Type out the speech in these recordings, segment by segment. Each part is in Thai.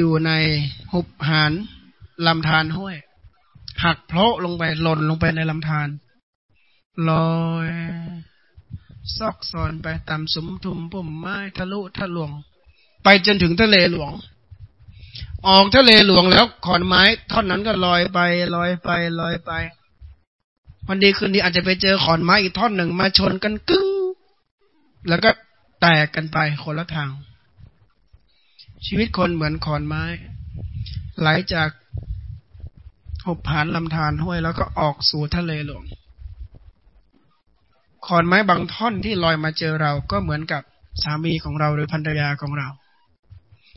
อยู่ในหุบหานลำธารห้วย หักเพลาะลงไปหล่นลงไปในลำธารลอยซอกซอนไปตามสมทุมปุ่มไม้ทะลุทะลวง ไปจนถึงทะเลหลวง ออกทะเลหลวงแล้วขอนไม้ท่อนนั้นก็ลอยไปลอยไปลอยไป วันดีคืนดีอาจจะไปเจอขอนไม้อีกท่อนหนึ่งมาชนกันกึ้ง แล้วก็แตกกันไปคนละทาง ชีวิตคนเหมือนขอนไม้ ไหลจากหุบผานลำธารห้วยแล้วก็ออกสู่ทะเลหลวงขอนไม้บางท่อนที่ลอยมาเจอเราก็เหมือนกับสามีของเราหรือภรรยาของเรา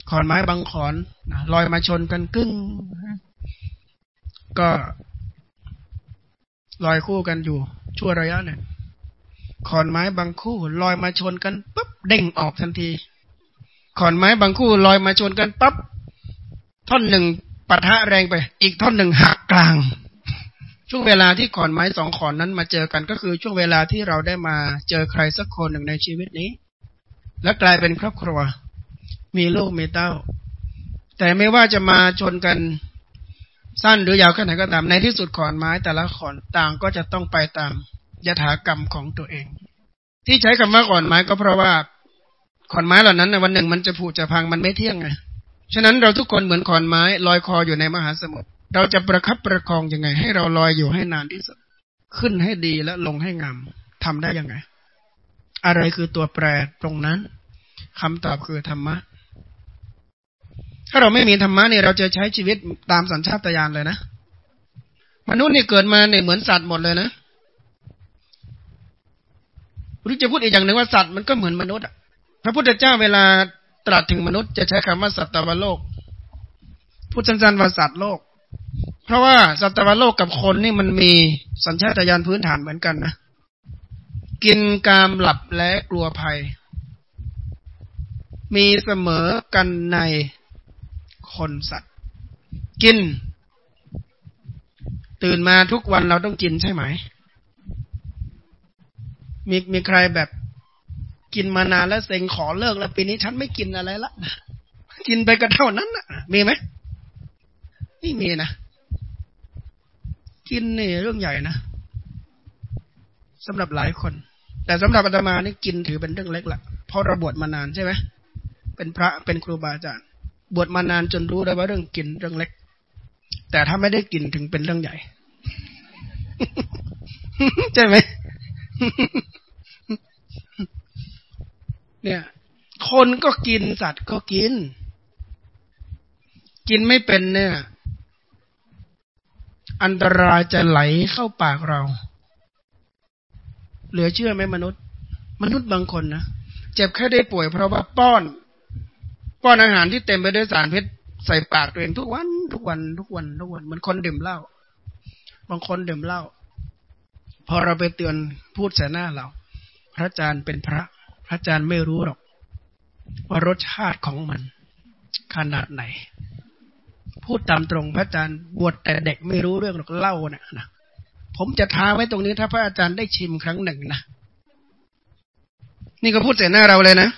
ขอนไม้บางขอนลอยมาชนกันกึ้งก็ลอยคู่กันอยู่ชั่วระยะหนึ่งขอนไม้บางคู่ลอยมาชนกันปุ๊บเด้งออกทันที ขอนไม้บางคู่ลอยมาชนกันปั๊บท่อนหนึ่งปะทะแรงไป อีกท่อนหนึ่งหักกลาง ช่วงเวลาที่ขอนไม้สองขอนนั้นมาเจอกันก็คือช่วงเวลาที่เราได้มาเจอใครสักคนหนึ่งในชีวิตนี้ และกลายเป็นครอบครัว มีลูกมีเต้า แต่ไม่ว่าจะมาชนกันสั้นหรือยาวแค่ไหนก็ตามในที่สุดขอนไม้แต่ละขอนต่างก็จะต้องไปตามยถากรรมของตัวเอง ที่ใช้คำว่าขอนไม้ก็เพราะว่า ขอนไม้เหล่านั้นในวันหนึ่งมันจะผุจะพังมันไม่เที่ยงไงฉะนั้นเราทุกคนเหมือนขอนไม้ลอยคออยู่ในมหาสมุทรเราจะประคับประคองยังไง ให้เราลอยอยู่ให้นานที่สุด ขึ้นให้ดีและลงให้งามทำได้ยังไง อะไรคือตัวแปรตรงนั้นคำตอบคือธรรมะ ถ้าเราไม่มีธรรมะเนี่ยเราจะใช้ชีวิตตามสัญชาตญาณเลยนะมนุษย์นี่เกิดมาเนี่ยเหมือนสัตว์หมดเลยนะรือจะพูดอีกอย่างหนึ่งว่าสัตว์มันก็เหมือนมนุษย์อะ ระพุทธเจ้าเวลาตรัสถึงมนุษย์จะใช้คำว่าสัตวโลก พูดสั้นๆว่าสัตว์โลก เพราะว่าสัตวโลกกับคนนี่มันมีสัญชาตญาณพื้นฐานเหมือนกันนะ กินกามหลับและกลัวภัย มีเสมอกันในคนสัตว์ กิน ตื่นมาทุกวันเราต้องกินใช่ไหมมีมีใครแบบ กินมานานแล้วเซ็งขอเลิกแล้วปีนี้ฉันไม่กินอะไรละกินไปก็เท่านั้นนะมีไหมไม่มีนะกินนี่เรื่องใหญ่นะสำหรับหลายคน แต่สำหรับอาตมานี่กินถือเป็นเรื่องเล็กละเพราะเราบวชมานานใช่ไหมเป็นพระเป็นครูบาอาจารย์ บวชมานานจนรู้ได้ว่าเรื่องกินเรื่องเล็ก แต่ถ้าไม่ได้กินถึงเป็นเรื่องใหญ่ ใช่ไหม เนี่ย คนก็กินสัตว์ก็กิน กินไม่เป็นเนี่ย อันตรายจะไหลเข้าปากเรา เหลือเชื่อไหมมนุษย์ มนุษย์บางคนนะเจ็บแค่ได้ป่วยเพราะว่าป้อน ป้อนอาหารที่เต็มไปด้วยสารพิษใส่ปากตัวเองทุกวัน ทุกวัน ทุกวันทุกวันเหมือนคนดื่มเหล้าบางคนดื่มเหล้าพอเราไปเตือนพูดใส่หน้าเรา พระอาจารย์เป็นพระ พระอาจารย์ไม่รู้หรอก ว่ารสชาติของมันขนาดไหน พูดตามตรงพระอาจารย์บวชแต่เด็กไม่รู้เรื่องหรอกเล่านะนะผมจะท้าไว้ตรงนี้ถ้าพระอาจารย์ได้ชิมครั้งหนึ่งนะนี่ก็พูดใส่หน้าเราเลยนะ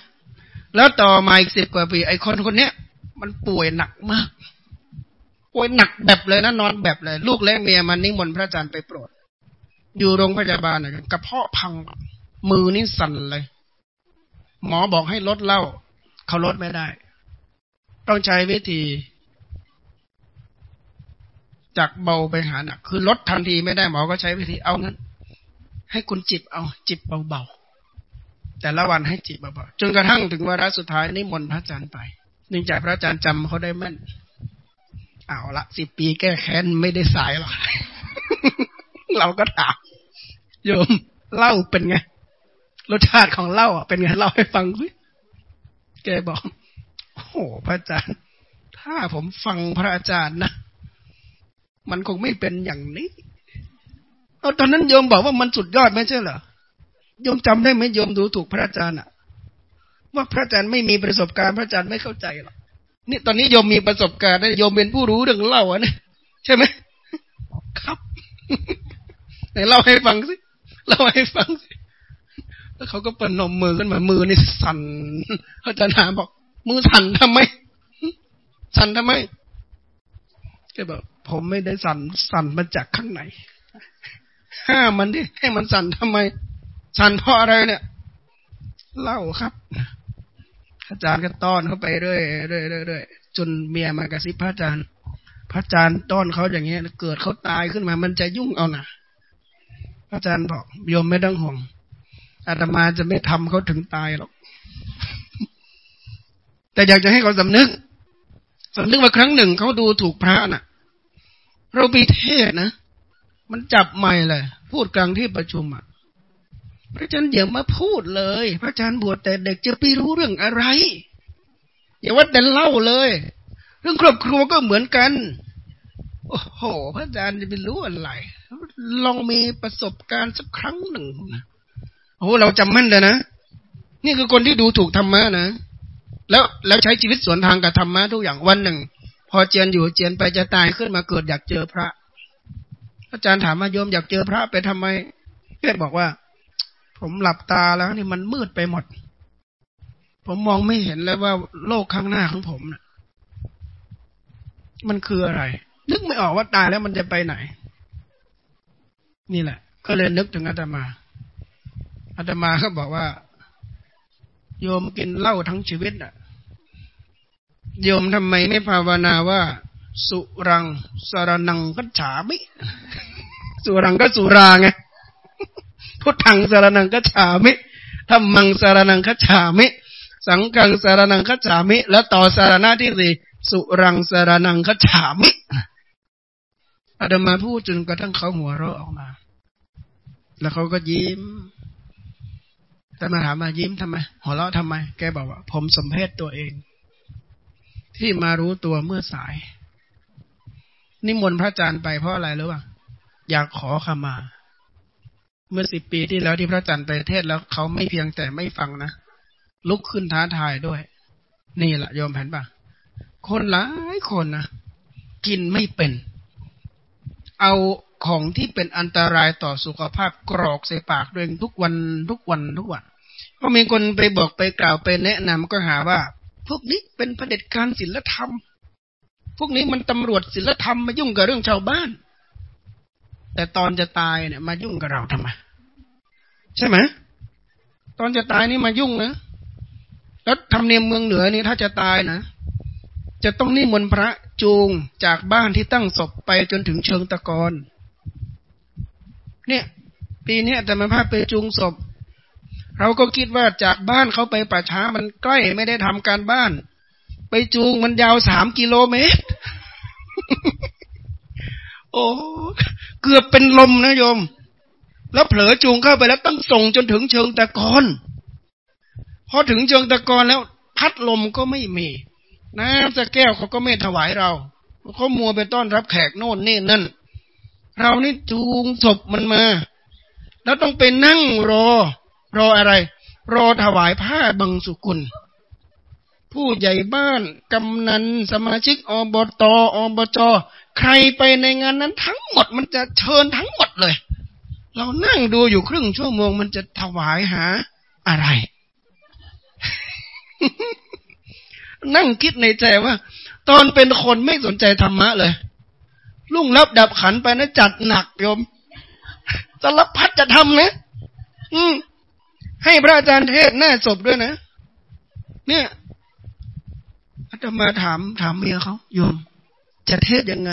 แล้วต่อมาอีกสิบกว่าปี ไอ้คนคนเนี้ย มันป่วยหนักมาก ป่วยหนักแบบเลยนะนอนแบบเลย ลูกและเมียมันนิมนต์พระอาจารย์ไปโปรด อยู่โรงพยาบาลนะกระเพาะพังมือนี่สั่นเลย หมอบอกให้ลดเหล้าเขาลดไม่ได้ ต้องใช้วิธี จากเบาไปหาหนัก คือลดทันทีไม่ได้หมอก็ใช้วิธีเอางั้น ให้คุณจิบเอา จิบเบาๆแต่ละวันให้จิบเบาๆจนกระทั่งถึงวาระสุดท้ายนิมนต์พระอาจารย์ไปเนื่องจากพระอาจารย์จำเขาได้แม่นเอาละสิบปีแก้แค้นไม่ได้สายหรอกเราก็ถามโยมเล่าเป็นไง รสชาติของเหล่าเป็นไงเล่าให้ฟังสิแกบอกโอ้โหพระอาจารย์ ถ้าผมฟังพระอาจารย์นะมันคงไม่เป็นอย่างนี้เอาตอนนั้นโยมบอกว่ามันสุดยอดไม่ใช่เหรอโยมจำได้ไหมโยมดูถูกพระอาจารย์อะว่าพระอาจารย์ไม่มีประสบการณ์พระอาจารย์ไม่เข้าใจหรอกนี่ตอนนี้โยมมีประสบการณ์ได้โยมเป็นผู้รู้เรื่องเล่าอะนี่ยใช่ไหมครับไหนเล่าให้ฟังสิเล่าให้ฟังสิ แล้วเขาก็ปนมมือขึ้นมามือนี่สั่นอาจารย์ถามบอก มือสั่นทำไม สั่นทำไมแกบอกผมไม่ได้สั่นสั่นมาจากข้างในห้ามันดิให้มันสั่นทำไม สั่นเพราะอะไรเนี่ยเล่าครับ อาจารย์ก็ต้อนเข้าไปเรื่อยเรื่อยเรื่อยจนเมียมากระซิบพระอาจารย์ พระอาจารย์ต้อนเขาอย่างเงี้ย เกิดเขาตายขึ้นมา มันจะยุ่งเอานะพระอาจารย์บอกโยมไม่ต้องห่วง อาตมาจะไม่ทำเขาถึงตายหรอก แต่อยากจะให้เขาสำนึกสำนึกว่าครั้งหนึ่งเขาดูถูกพระน่ะ เราไปเทศนะ มันจับไม่เลยพูดกลางที่ประชุมอะ พระอาจารย์อย่ามาพูดเลย พระอาจารย์บวชแต่เด็กจะไปรู้เรื่องอะไร อย่าว่าแต่เล่าเลย เรื่องครอบครัวก็เหมือนกัน โอ้โห พระอาจารย์จะไปรู้อะไร ลองมีประสบการณ์สักครั้งหนึ่งนะ โอ้เราจำมั่นเลยนะ นี่คือคนที่ดูถูกธรรมะนะ แล้วแล้วใช้ชีวิตสวนทางกับธรรมะทุกอย่างวันหนึ่ง พอเจียนอยู่เจียนไปจะตายขึ้นมาเกิดอยากเจอพระ อาจารย์ถามมาโยมอยากเจอพระไปทำไมเพื่อนบอกว่า ผมหลับตาแล้วนี่มันมืดไปหมด ผมมองไม่เห็นแล้วว่าโลกข้างหน้าของผมนะมันคืออะไร นึกไม่ออกว่าตายแล้วมันจะไปไหน นี่แหละ ก็เลยนึกถึงอาตมา อาตมาก็บอกว่า โยมกินเหล้าทั้งชีวิตอะ โยมทำไมไม่ภาวนาว่า สุรังสารนังกัจฉามิสุรังก็สุราไงพุทธังสารนังกัจฉามิธรรมังสารนังกัจฉามิ สังกังสารนังกัจฉามิ แล้วต่อสารณะที่สี่สุรังสารนังกัจฉามิอาตมาพูดจนกระทั่งเขาหัวเราะออกมา แล้วเขาก็ยิ้ม แต่มาถามมายิ้มทำไมหัวเราะทำไม แกบอกว่า ผมสมเพศตัวเอง ที่มารู้ตัวเมื่อสาย นิมนต์พระอาจารย์ไปเพราะอะไรหรือเปล่าอยากขอขมา เมื่อสิบปีที่แล้วที่พระอาจารย์ไปเทศแล้วเขาไม่เพียงแต่ไม่ฟังนะลุกขึ้นท้าทายด้วย นี่แหละยอมแผ่นปะคนหลายคนนะกินไม่เป็น เอาของที่เป็นอันตรายต่อสุขภาพกรอกใส่ปากตัวเองทุกวันทุกวันทุกวัน ก็มีคนไปบอกไปกล่าวไปแนะนำก็หาว่า พวกนี้เป็นประเด็จการศิลธรรม พวกนี้มันตำรวจศิลธรรมมายุ่งกับเรื่องชาวบ้าน แต่ตอนจะตายเนี่ยมายุ่งกับเราทำไมใช่ไหมตอนจะตายนี่มายุ่งนะแล้วทำเนียมเมืองเหนือนี่ถ้าจะตายนะ จะต้องนิมนต์พระจูงจากบ้านที่ตั้งศพไปจนถึงเชิงตะกอนเนี่ย ปีนี้แต่มาพาไปจูงศพ เราก็คิดว่าจากบ้านเขาไปป่าช้ามันใกล้ไม่ได้ทำการบ้าน ไปจูงมันยาวสามกิโลเมตร โอ้เกือบเป็นลมนะโยม แล้วเผลอจูงเข้าไปแล้วต้องส่งจนถึงเชิงตะกอนพอถึงเชิงตะกอนแล้ว พัดลมก็ไม่มี น้ำจะแก้วเขาก็ไม่ถวายเราเขามัวไปต้อนรับแขกโน่นนี่นั่น เรานี่จูงศพมันมา แล้วต้องไปนั่งรอ รออะไรรอถวายผ้าบังสุกุล ผู้ใหญ่บ้านกำนันสมาชิกอบตอบจใครไปในงานนั้นทั้งหมดมันจะเชิญทั้งหมดเลย เรานั่งดูอยู่ครึ่งชั่วโมงมันจะถวายหาอะไร นั่งคิดในใจว่า ตอนเป็นคนไม่สนใจธรรมะเลย ลุ่งรับดับขันไปนะจัดหนักโยมสารพัดจะทำนะ อืม ให้พระอาจารย์เทศหน้าศพด้วยนะ เนี่ยอาตมาถามถามเมียเขาโยม จะเทศยังไง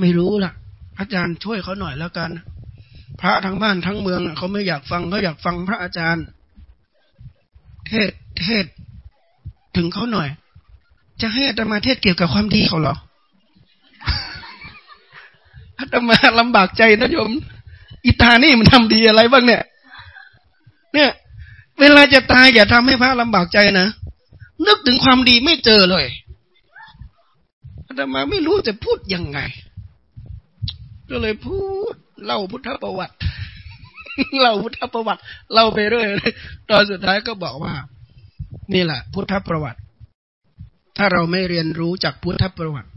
ไม่รู้ล่ะ อาจารย์ช่วยเขาหน่อยแล้วกัน พระทั้งบ้านทั้งเมืองเขาไม่อยากฟังเขาอยากฟังพระอาจารย์ เทศเทศถึงเขาหน่อย จะให้อาตมาเทศเกี่ยวกับความดีเขาเหรออาตมาลำบากใจนะโยม อิตานี่มันทำดีอะไรบ้างเนี่ย เนี่ย เวลาจะตายอย่าทำให้พระลำบากใจนะนึกถึงความดีไม่เจอเลยอาตมาไม่รู้จะพูดยังไง ก็เลยพูดเล่าพุทธประวัติ เล่าพุทธประวัติเล่าไปเรื่อยตอนสุดท้ายก็บอกว่า นี่แหละ พุทธประวัติ ถ้าเราไม่เรียนรู้จากพุทธประวัติ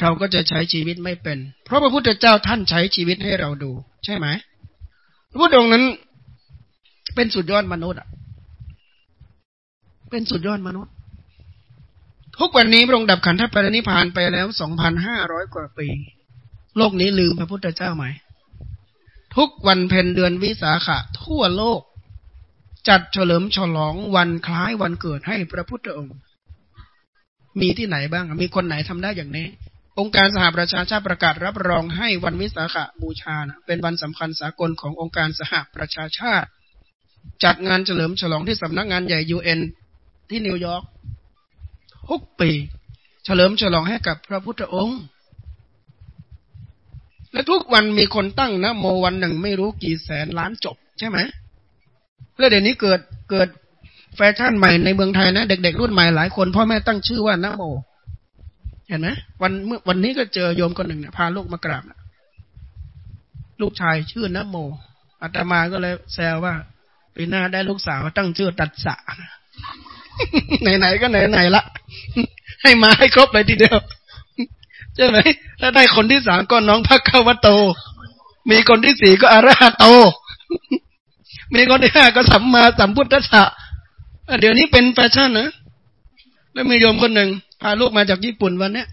เราก็จะใช้ชีวิตไม่เป็น เพราะพระพุทธเจ้าท่านใช้ชีวิตให้เราดู ใช่ไหมพระพุทธองค์นั้น เป็นสุดยอดมนุษย์อะ เป็นสุดยอดมนุษย์ ทุกวันนี้พระองค์ดับขันธปรินิพานไปแล้วสองพันห้าร้อยกว่าปี โลกนี้ลืมพระพุทธเจ้าไหม ทุกวันเพ็ญเดือนวิสาขะ ทั่วโลก จัดเฉลิมฉลองวันคล้ายวันเกิดให้พระพุทธองค์ มีที่ไหนบ้าง มีคนไหนทำได้อย่างนี้องค์การสหประชาชาติประกาศรับรองให้วันวิสาขบูชานะเป็นวันสำคัญสากลขององค์การสหประชาชาติ จัดงานเฉลิมฉลองที่สำนักงานใหญ่ยูเอ็นที่นิวยอร์กทุกปี เฉลิมฉลองให้กับพระพุทธองค์ และทุกวันมีคนตั้งนะโมวันหนึ่งไม่รู้กี่แสนล้านจบใช่ไหมแล้วเดี๋ยวนี้เกิดเกิดแฟชั่นใหม่ในเมืองไทยนะ เด็ก ๆ รุ่นใหม่หลายคนพ่อแม่ตั้งชื่อว่านะโม เห็นไหมวันเมื่อวันนี้ก็เจอโยมคนหนึ่งเนี่ยพาลูกมากราบนะลูกชายชื่อนะโมอาตมาก็เลยแซวว่า ปีหน้าได้ลูกสาวตั้งชื่อตัดสะไหนๆก็ไหนๆละให้มาให้ครบเลยทีเดียวใช่ไหมถ้าได้คนที่สามก็น้องพักขวโต มีคนที่สี่ก็อาราโต มีคนที่ห้าก็สัมมาสัมพุทธะเดี๋ยวนี้เป็นแฟชั่นนะแล้วมีโยมคนหนึ่งพาลูกมาจากญี่ปุ่นวันเนี้ย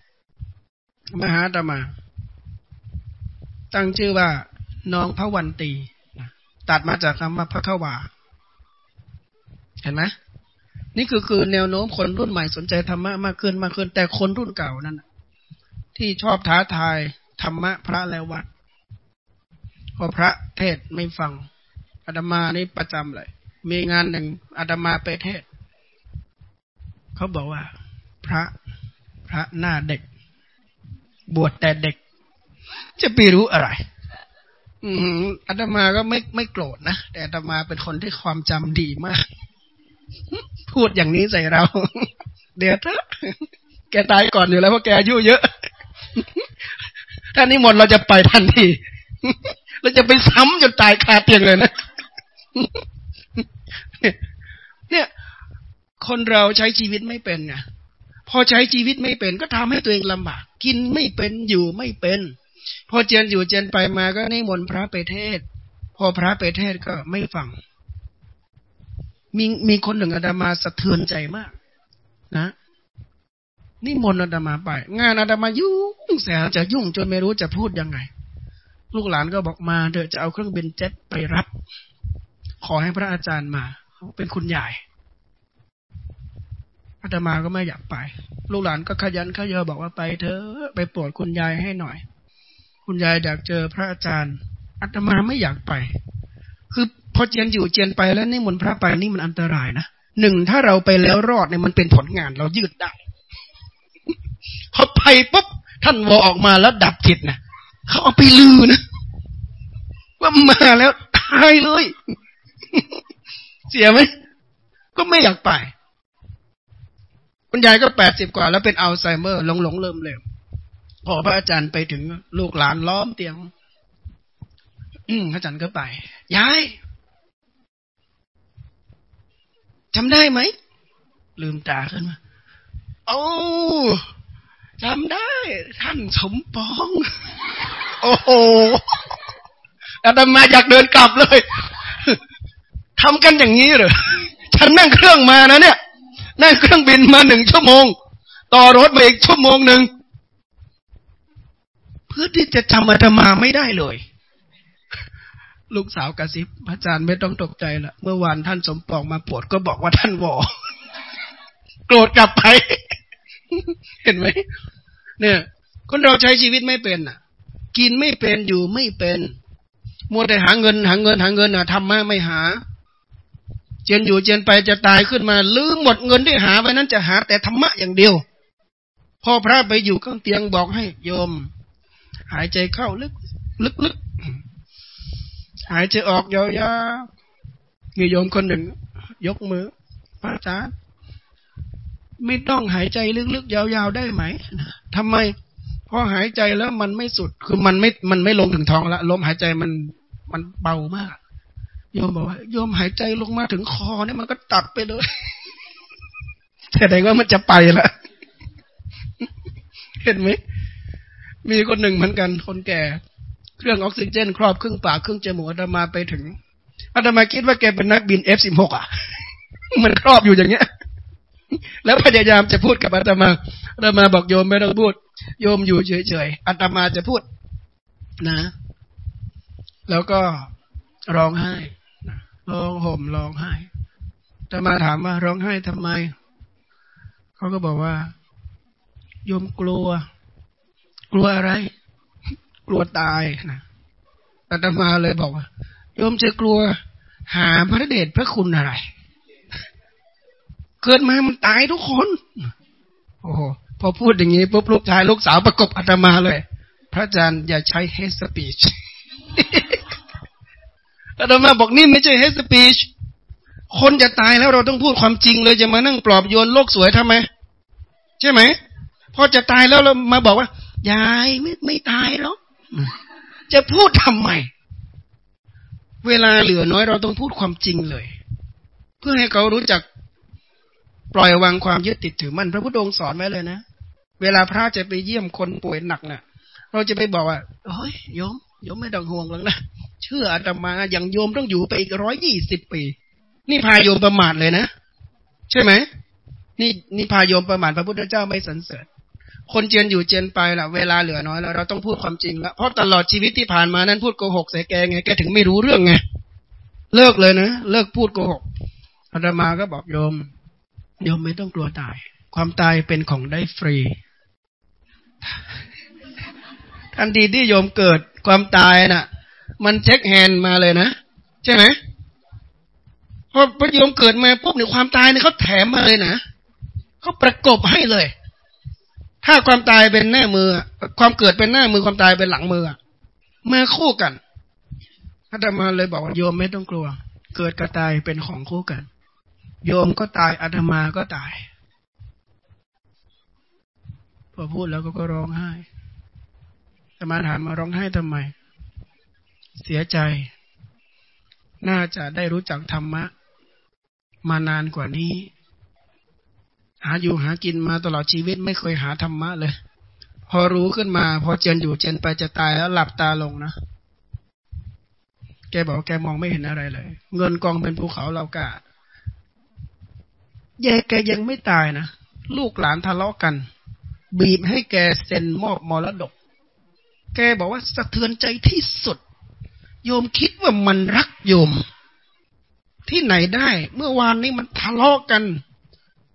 มาหาตมา ตั้งชื่อว่า น้องพระวันตี ตัดมาจากคำว่าพระขวาเห็นไหมนี่คือคือแนวโน้มคนรุ่นใหม่สนใจธรรมะมากขึ้นมากขึ้น แต่คนรุ่นเก่านั้นที่ชอบท้าทายธรรมะพระแล้ววัดพอพระเทศไม่ฟังอาตมานี่ประจำเลย มีงานหนึ่งอาตมาไปเทศ เขาบอกว่า พระพระหน้าเด็ก บวชแต่เด็ก จะไปรู้อะไร อืมอาตมาก็ไม่ไม่โกรธนะ แต่อาตมาเป็นคนที่ความจำดีมาก พูดอย่างนี้ใส่เรา เดี๋ยวเถอะแกตายก่อนอยู่แล้วเพราะแกอายุเยอะ ถ้านี้หมดเราจะไปทันทีเราจะไปซ้ำจนตายคาเตียงเลยนะเนี่ย คนเราใช้ชีวิตไม่เป็นไงพอใช้ชีวิตไม่เป็น ก็ทำให้ตัวเองลำบาก กินไม่เป็นอยู่ไม่เป็น พอเจียนอยู่เจียนไปมาก็นิมนต์พระไปเทศ พอพระไปเทศก็ไม่ฟัง มีมีคนหนึ่งอาดามาสะเทือนใจมาก นะนี่มนต์อาดามาไป งานอาดามายุ่งแสนจะยุ่งจนไม่รู้จะพูดยังไง ลูกหลานก็บอกมาเดี๋ยวจะเอาเครื่องบินเจ็ตไปรับ ขอให้พระอาจารย์มาเป็นคุณใหญ่อาตมาก็ไม่อยากไป ลูกหลานก็ขยันขยอบอกว่าไปเถอะไปโปรดคุณยายให้หน่อย คุณยายอยากเจอพระอาจารย์อาตมาไม่อยากไป คือพอเจียนอยู่เจียนไปแล้วนี่มนพระไปนี่มันอันตรายนะหนึ่งถ้าเราไปแล้วรอดเนี่ยมันเป็นผลงานเรายืดได้พอไปปุ๊บท่านวอออกมาแล้วดับจิตนะเขาเอาไปลือนะว่ามาแล้วตายเลย เสียไหมก็ไม่อยากไป คุณยายก็แปดสิบกว่า แล้วเป็นอัลไซเมอร์หลงหลงเริ่มเร็ว พอพระอาจารย์ไปถึงลูกหลานล้อมเตียง อืมพระอาจารย์ก็ไปยายจำได้ไหม ลืมตาขึ้นมาโอ้จำได้ ท่านสมปอง โอ้โหอาตมาอยากเดินกลับเลยทำกันอย่างนี้เหรอฉันนั่งเครื่องมานะเนี่ย นั่งเครื่องบินมาหนึ่งชั่วโมง ต่อรถมาอีกชั่วโมงหนึ่ง เพื่อที่จะจำอาตมาไม่ได้เลย ลูกสาวกระซิบพระอาจารย์ไม่ต้องตกใจละเมื่อวานท่านสมปองมาปวดก็บอกว่าท่านวอโกรธกลับไป เห็นไหมเนี่ย คนเราใช้ชีวิตไม่เป็นอะ กินไม่เป็นอยู่ไม่เป็นมัวแต่หาเงิน หาเงินหาเงินอะทำมาไม่หา เจนอยู่เจนไปจะตายขึ้นมาลืมหมดเงินที่หาไว้นั้นจะหาแต่ธรรมะอย่างเดียว พอพระไปอยู่ข้างเตียงบอกให้โยม หายใจเข้าลึก ลึกลึกหายใจออกยาวๆมีโยมคนหนึ่ง ยกมือพระอาจารย์ไม่ต้องหายใจลึกๆยาวๆได้ไหมทำไมพอหายใจแล้วมันไม่สุด คือมันไม่ มันไม่ลงถึงท้องละลมหายใจมันมันเบามาก โยมบอกว่าโยมหายใจลงมาถึงคอเนี่ยมันก็ตัดไปเลยแสดงว่ามันจะไปละเห็นไหม มีคนหนึ่งเหมือนกันคนแก่ เครื่องออกซิเจน ครอบครึ่งปากครึ่งจมูกอาตมาไปถึงอาตมาคิดว่าแกเป็นนักบินเอฟสิบหกอะ มันครอบอยู่อย่างเงี้ย แล้วพยายามจะพูดกับอาตมาอาตมาบอกโยมไม่ต้องพูด โยมอยู่เฉยๆอาตมาจะพูดนะ แล้วก็ร้องไห้ร้องห่มร้องไห้อาตมาถามว่าร้องไห้ทำไม เขาก็บอกว่า โยมกลัว กลัวอะไร กลัวตายนะอาตมาเลยบอกว่าโยมจะกลัว หาพระเดชพระคุณอะไร เกิดมามันตายทุกคน โอ้โหพอพูดอย่างนี้ปุ๊บลูกชายลูกสาวประกบอาตมาเลย พระอาจารย์อย่าใช้เฮสปีชอาตมาบอกนี่ไม่ใช่เฮสปีชคนจะตายแล้วเราต้องพูดความจริงเลยจะมานั่งปลอบโยนโลกสวยทำไม ใช่ไหมพอจะตายแล้วเรามาบอกว่า ยายไม่ไม่ตายหรอกจะพูดทำไม เวลาเหลือน้อยเราต้องพูดความจริงเลย เพื่อให้เขารู้จักปล่อยวางความยึดติดถือมันพระพุทธองค์สอนไว้เลยนะ เวลาพระจะไปเยี่ยมคนป่วยหนักเนะ่ะ เราจะไปบอกว่าเฮ้ยโยมโยมไม่ต้องห่วงหรอกนะเชื่ออาตมาอย่างโยมต้องอยู่ไปอีกร้อยยี่สิบปี นี่พาโยมประมาทเลยนะ ใช่ไหมนี่นี่พาโยมประมาทพระพุทธเจ้าไม่สรรเสริญ คนเจียนอยู่เจียนไปล่ะเวลาเหลือน้อยแล้วเราต้องพูดความจริงแล้วเพราะตลอดชีวิตที่ผ่านมานั้นพูดโกหกใส่แกไงแกถึงไม่รู้เรื่องไงเลิกเลยนะเลิกพูดโกหกอาตมาก็บอกโยมโยมไม่ต้องกลัวตาย ความตายเป็นของได้ฟรีทันทีที่โยมเกิดความตายน่ะ มันเช็คแฮนด์มาเลยนะใช่ไหมพอพอโยมเกิดมาปุ๊บเนี่ยความตายเนี่ยเขาแถมมาเลยนะเขาประกบให้เลย ถ้าความตายเป็นหน้ามือ ความเกิดเป็นหน้ามือความตายเป็นหลังมือมาคู่กันอาตมาเลยบอกว่าโยมไม่ต้องกลัว เกิดกับตายเป็นของคู่กัน โยมก็ตายอาตมาก็ตาย พอพูดแล้วก็ก็ร้องไห้อาตมาถามมาร้องไห้ทำไม เสียใจ น่าจะได้รู้จักธรรมะ มานานกว่านี้ หาอยู่หากินมาตลอดชีวิตไม่เคยหาธรรมะเลย พอรู้ขึ้นมา พอเจนอยู่เจนไปจะตายแล้วหลับตาลงนะ แกบอกแกมองไม่เห็นอะไรเลย เงินกองเป็นภูเขาเรากาดแยแกยังไม่ตายนะ ลูกหลานทะเลาะกัน บีบให้แกเซ็นมอบมรดก แกบอกว่าสะเทือนใจที่สุด โยมคิดว่ามันรักโยม ที่ไหนได้ เมื่อวานนี้มันทะเลาะกัน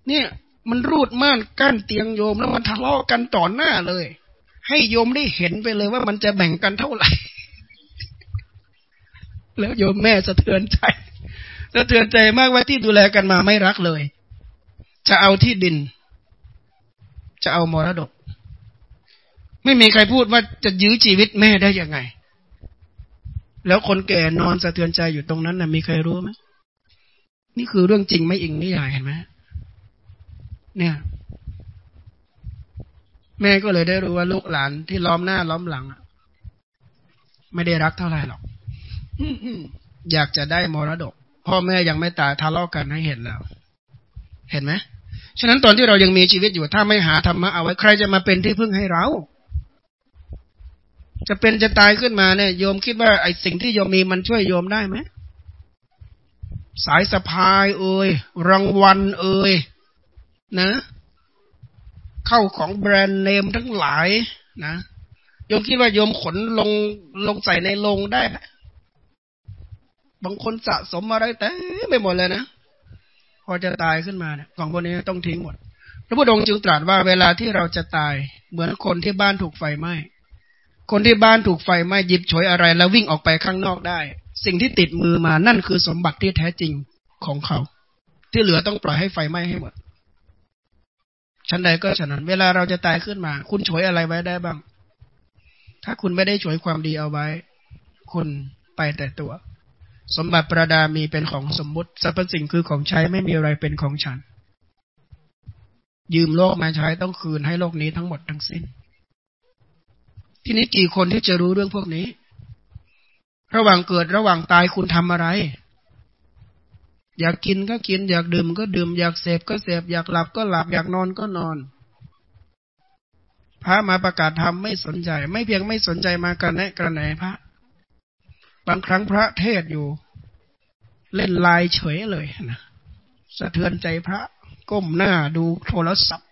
เนี่ย มันรูดม่านกั้นเตียงโยมแล้วมันทะเลาะกันต่อหน้าเลย ให้โยมได้เห็นไปเลยว่ามันจะแบ่งกันเท่าไหร่ แล้วโยมแม่สะเทือนใจสะเทือนใจมากว่าที่ดูแลกันมาไม่รักเลย จะเอาที่ดิน จะเอามรดก ไม่มีใครพูดว่าจะยื้อชีวิตแม่ได้ยังไง แล้วคนแก่นอนสะเทือนใจอยู่ตรงนั้นนะมีใครรู้ไหมนี่คือเรื่องจริงไม่อิงนิยายเห็นไหม เนี่ย แม่ก็เลยได้รู้ว่าลูกหลานที่ล้อมหน้าล้อมหลังไม่ได้รักเท่าไหร่หรอกอยากจะได้มรดก พ่อแม่ยังไม่ตายทะเลาะกันให้เห็นแล้ว เห็นไหมฉะนั้นตอนที่เรายังมีชีวิตอยู่ถ้าไม่หาธรรมะเอาไว้ใครจะมาเป็นที่พึ่งให้เรา จะเป็นจะตายขึ้นมาเนี่ยโยมคิดว่าไอ้สิ่งที่โยมมีมันช่วยโยมได้ไหมสายสะพายเอ่ยรางวัลเอ่ย นะเข้าของแบรนด์เนมทั้งหลายนะโยมคิดว่าโยมขนลงลงใส่ในโลงได้ไหมบางคนสะสมอะไรแต่ไม่หมดเลยนะพอจะตายขึ้นมาเนี่ยของพวกนี้ต้องทิ้งหมด พระพุทธองค์จึงตรัสว่าเวลาที่เราจะตายเหมือนคนที่บ้านถูกไฟไหม้คนที่บ้านถูกไฟไหม้หยิบฉวยอะไร แล้ววิ่งออกไปข้างนอกได้ สิ่งที่ติดมือมานั่นคือสมบัติที่แท้จริงของเขา ที่เหลือต้องปล่อยให้ไฟไหม้ให้หมด ชั้นใดก็ฉะนั้น เวลาเราจะตายขึ้นมา คุณฉวยอะไรไว้ได้บ้าง ถ้าคุณไม่ได้ฉวยความดีเอาไว้ คุณไปแต่ตัว สมบัติประดามีเป็นของสมมุติสรรพสิ่งคือของใช้ไม่มีอะไรเป็นของฉัน ยืมโลกมาใช้ต้องคืนให้โลกนี้ทั้งหมดทั้งสิ้น ทีนี้กี่คนที่จะรู้เรื่องพวกนี้ ระหว่างเกิดระหว่างตายคุณทำอะไร อยากกินก็กิน อยากดื่มก็ดื่ม อยากเสพก็เสพอยากหลับก็หลับ อยากนอนก็นอน พระมาประกาศธรรมไม่สนใจ ไม่เพียงไม่สนใจมากระแนะกระแหนพระ บางครั้งพระเทศอยู่ เล่นลายเฉยเลยนะสะเทือนใจพระก้มหน้าดูโทรศัพท์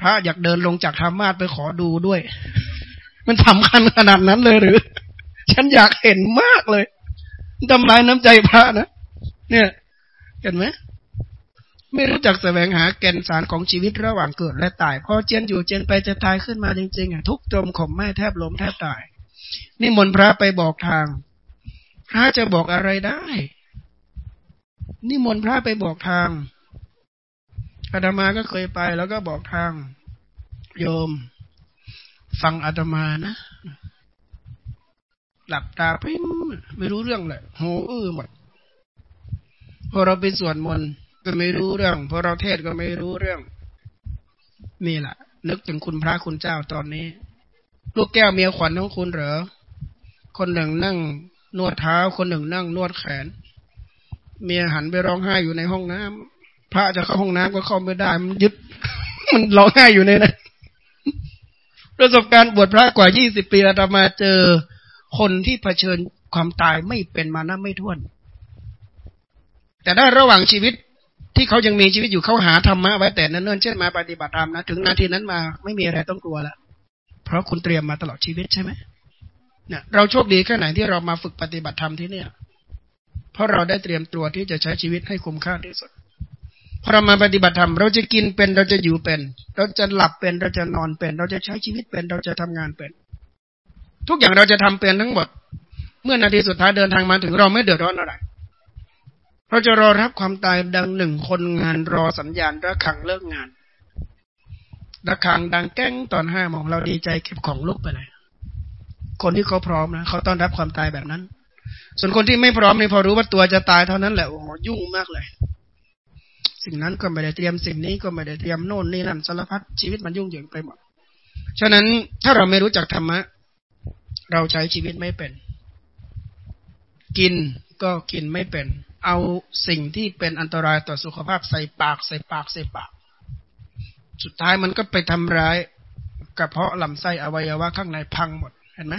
พระอยากเดินลงจากธรรมาสไปขอดูด้วย มันสำคัญขนาดนั้นเลยหรือ ฉันอยากเห็นมากเลยทำลายน้ำใจพระนะเนี่ย เห็นไหมไม่รู้จักแสวงหาแก่นสารของชีวิตระหว่างเกิดและตาย พอเจนอยู่เจนไปจะตายขึ้นมาจริงๆอะทุกจมข่มไม่แทบล้มแทบตาย นี่มนพระไปบอกทาง พระจะบอกอะไรได้ นี่มนพระไปบอกทางอาตมาก็เคยไปแล้วก็บอกทาง โยม ฟังอาตมานะ หลับตาพิมไม่รู้เรื่องเลยโหอื้อหมด พอเราไปสวดมนต์ก็ไม่รู้เรื่องพอเราเทศก็ไม่รู้เรื่อง นี่แหละ นึกถึงคุณพระคุณเจ้าตอนนี้ ลูกแก้วเมียขวัญของคุณเหรอ คนหนึ่งนั่งนวดเท้า คนหนึ่งนั่งนวดแขน เมียหันไปร้องไห้อยู่ในห้องน้ำพระจะเข้าห้องน้ำก็เข้าไม่ได้ มันยึด มันร้องไห้อยู่ในนั้นประสบการณ์บวชพระกว่ายี่สิบปีอาตมาเจอ คนที่เผชิญความตายไม่เป็นมานะไม่ท้วน แต่ได้ระหว่างชีวิตที่เขายังมีชีวิตอยู่เขาหาธรรมะไว้แต่นั้นเนิ่นเช่นมาปฏิบัติธรรมนะถึงนาทีนั้นมาไม่มีอะไรต้องกลัวละเพราะคุณเตรียมมาตลอดชีวิตใช่ไหมเนี่ยเราโชคดีแค่ไหนที่เรามาฝึกปฏิบัติธรรมที่เนี่ย เพราะเราได้เตรียมตัวที่จะใช้ชีวิตให้คุ้มค่าที่สุดพอเรามาปฏิบัติธรรมเราจะกินเป็นเราจะอยู่เป็น เราจะหลับเป็นเราจะนอนเป็น เราจะใช้ชีวิตเป็นเราจะทำงานเป็น ทุกอย่างเราจะทำเป็นทั้งหมด เมื่อนาทีสุดท้ายเดินทางมาถึงเราไม่เดือดร้อนอะไร เราจะรอรับความตายดังหนึ่งคนงานรอสัญญาณระฆังเลิกงานระฆังดังแก้งตอนห้าโมงเราดีใจเก็บของลุกไปเลยคนที่เขาพร้อมนะเขาต้อนรับความตายแบบนั้น ส่วนคนที่ไม่พร้อมนี่พอรู้ว่าตัวจะตายเท่านั้นแหละโอ้โหยุ่งมากเลย สิ่งนั้นก็ไม่ได้เตรียมสิ่งนี้ก็ไม่ได้เตรียมโน่นนี่นั่นสารพัดชีวิตมันยุ่งเหยิงไปหมดฉะนั้นถ้าเราไม่รู้จักธรรมะ เราใช้ชีวิตไม่เป็น กินก็กินไม่เป็น เอาสิ่งที่เป็นอันตรายต่อสุขภาพใส่ปากใส่ปากใส่ปาก สุดท้ายมันก็ไปทำร้ายกระเพาะลำไส้อวัยวะข้างในพังหมดเห็นไหม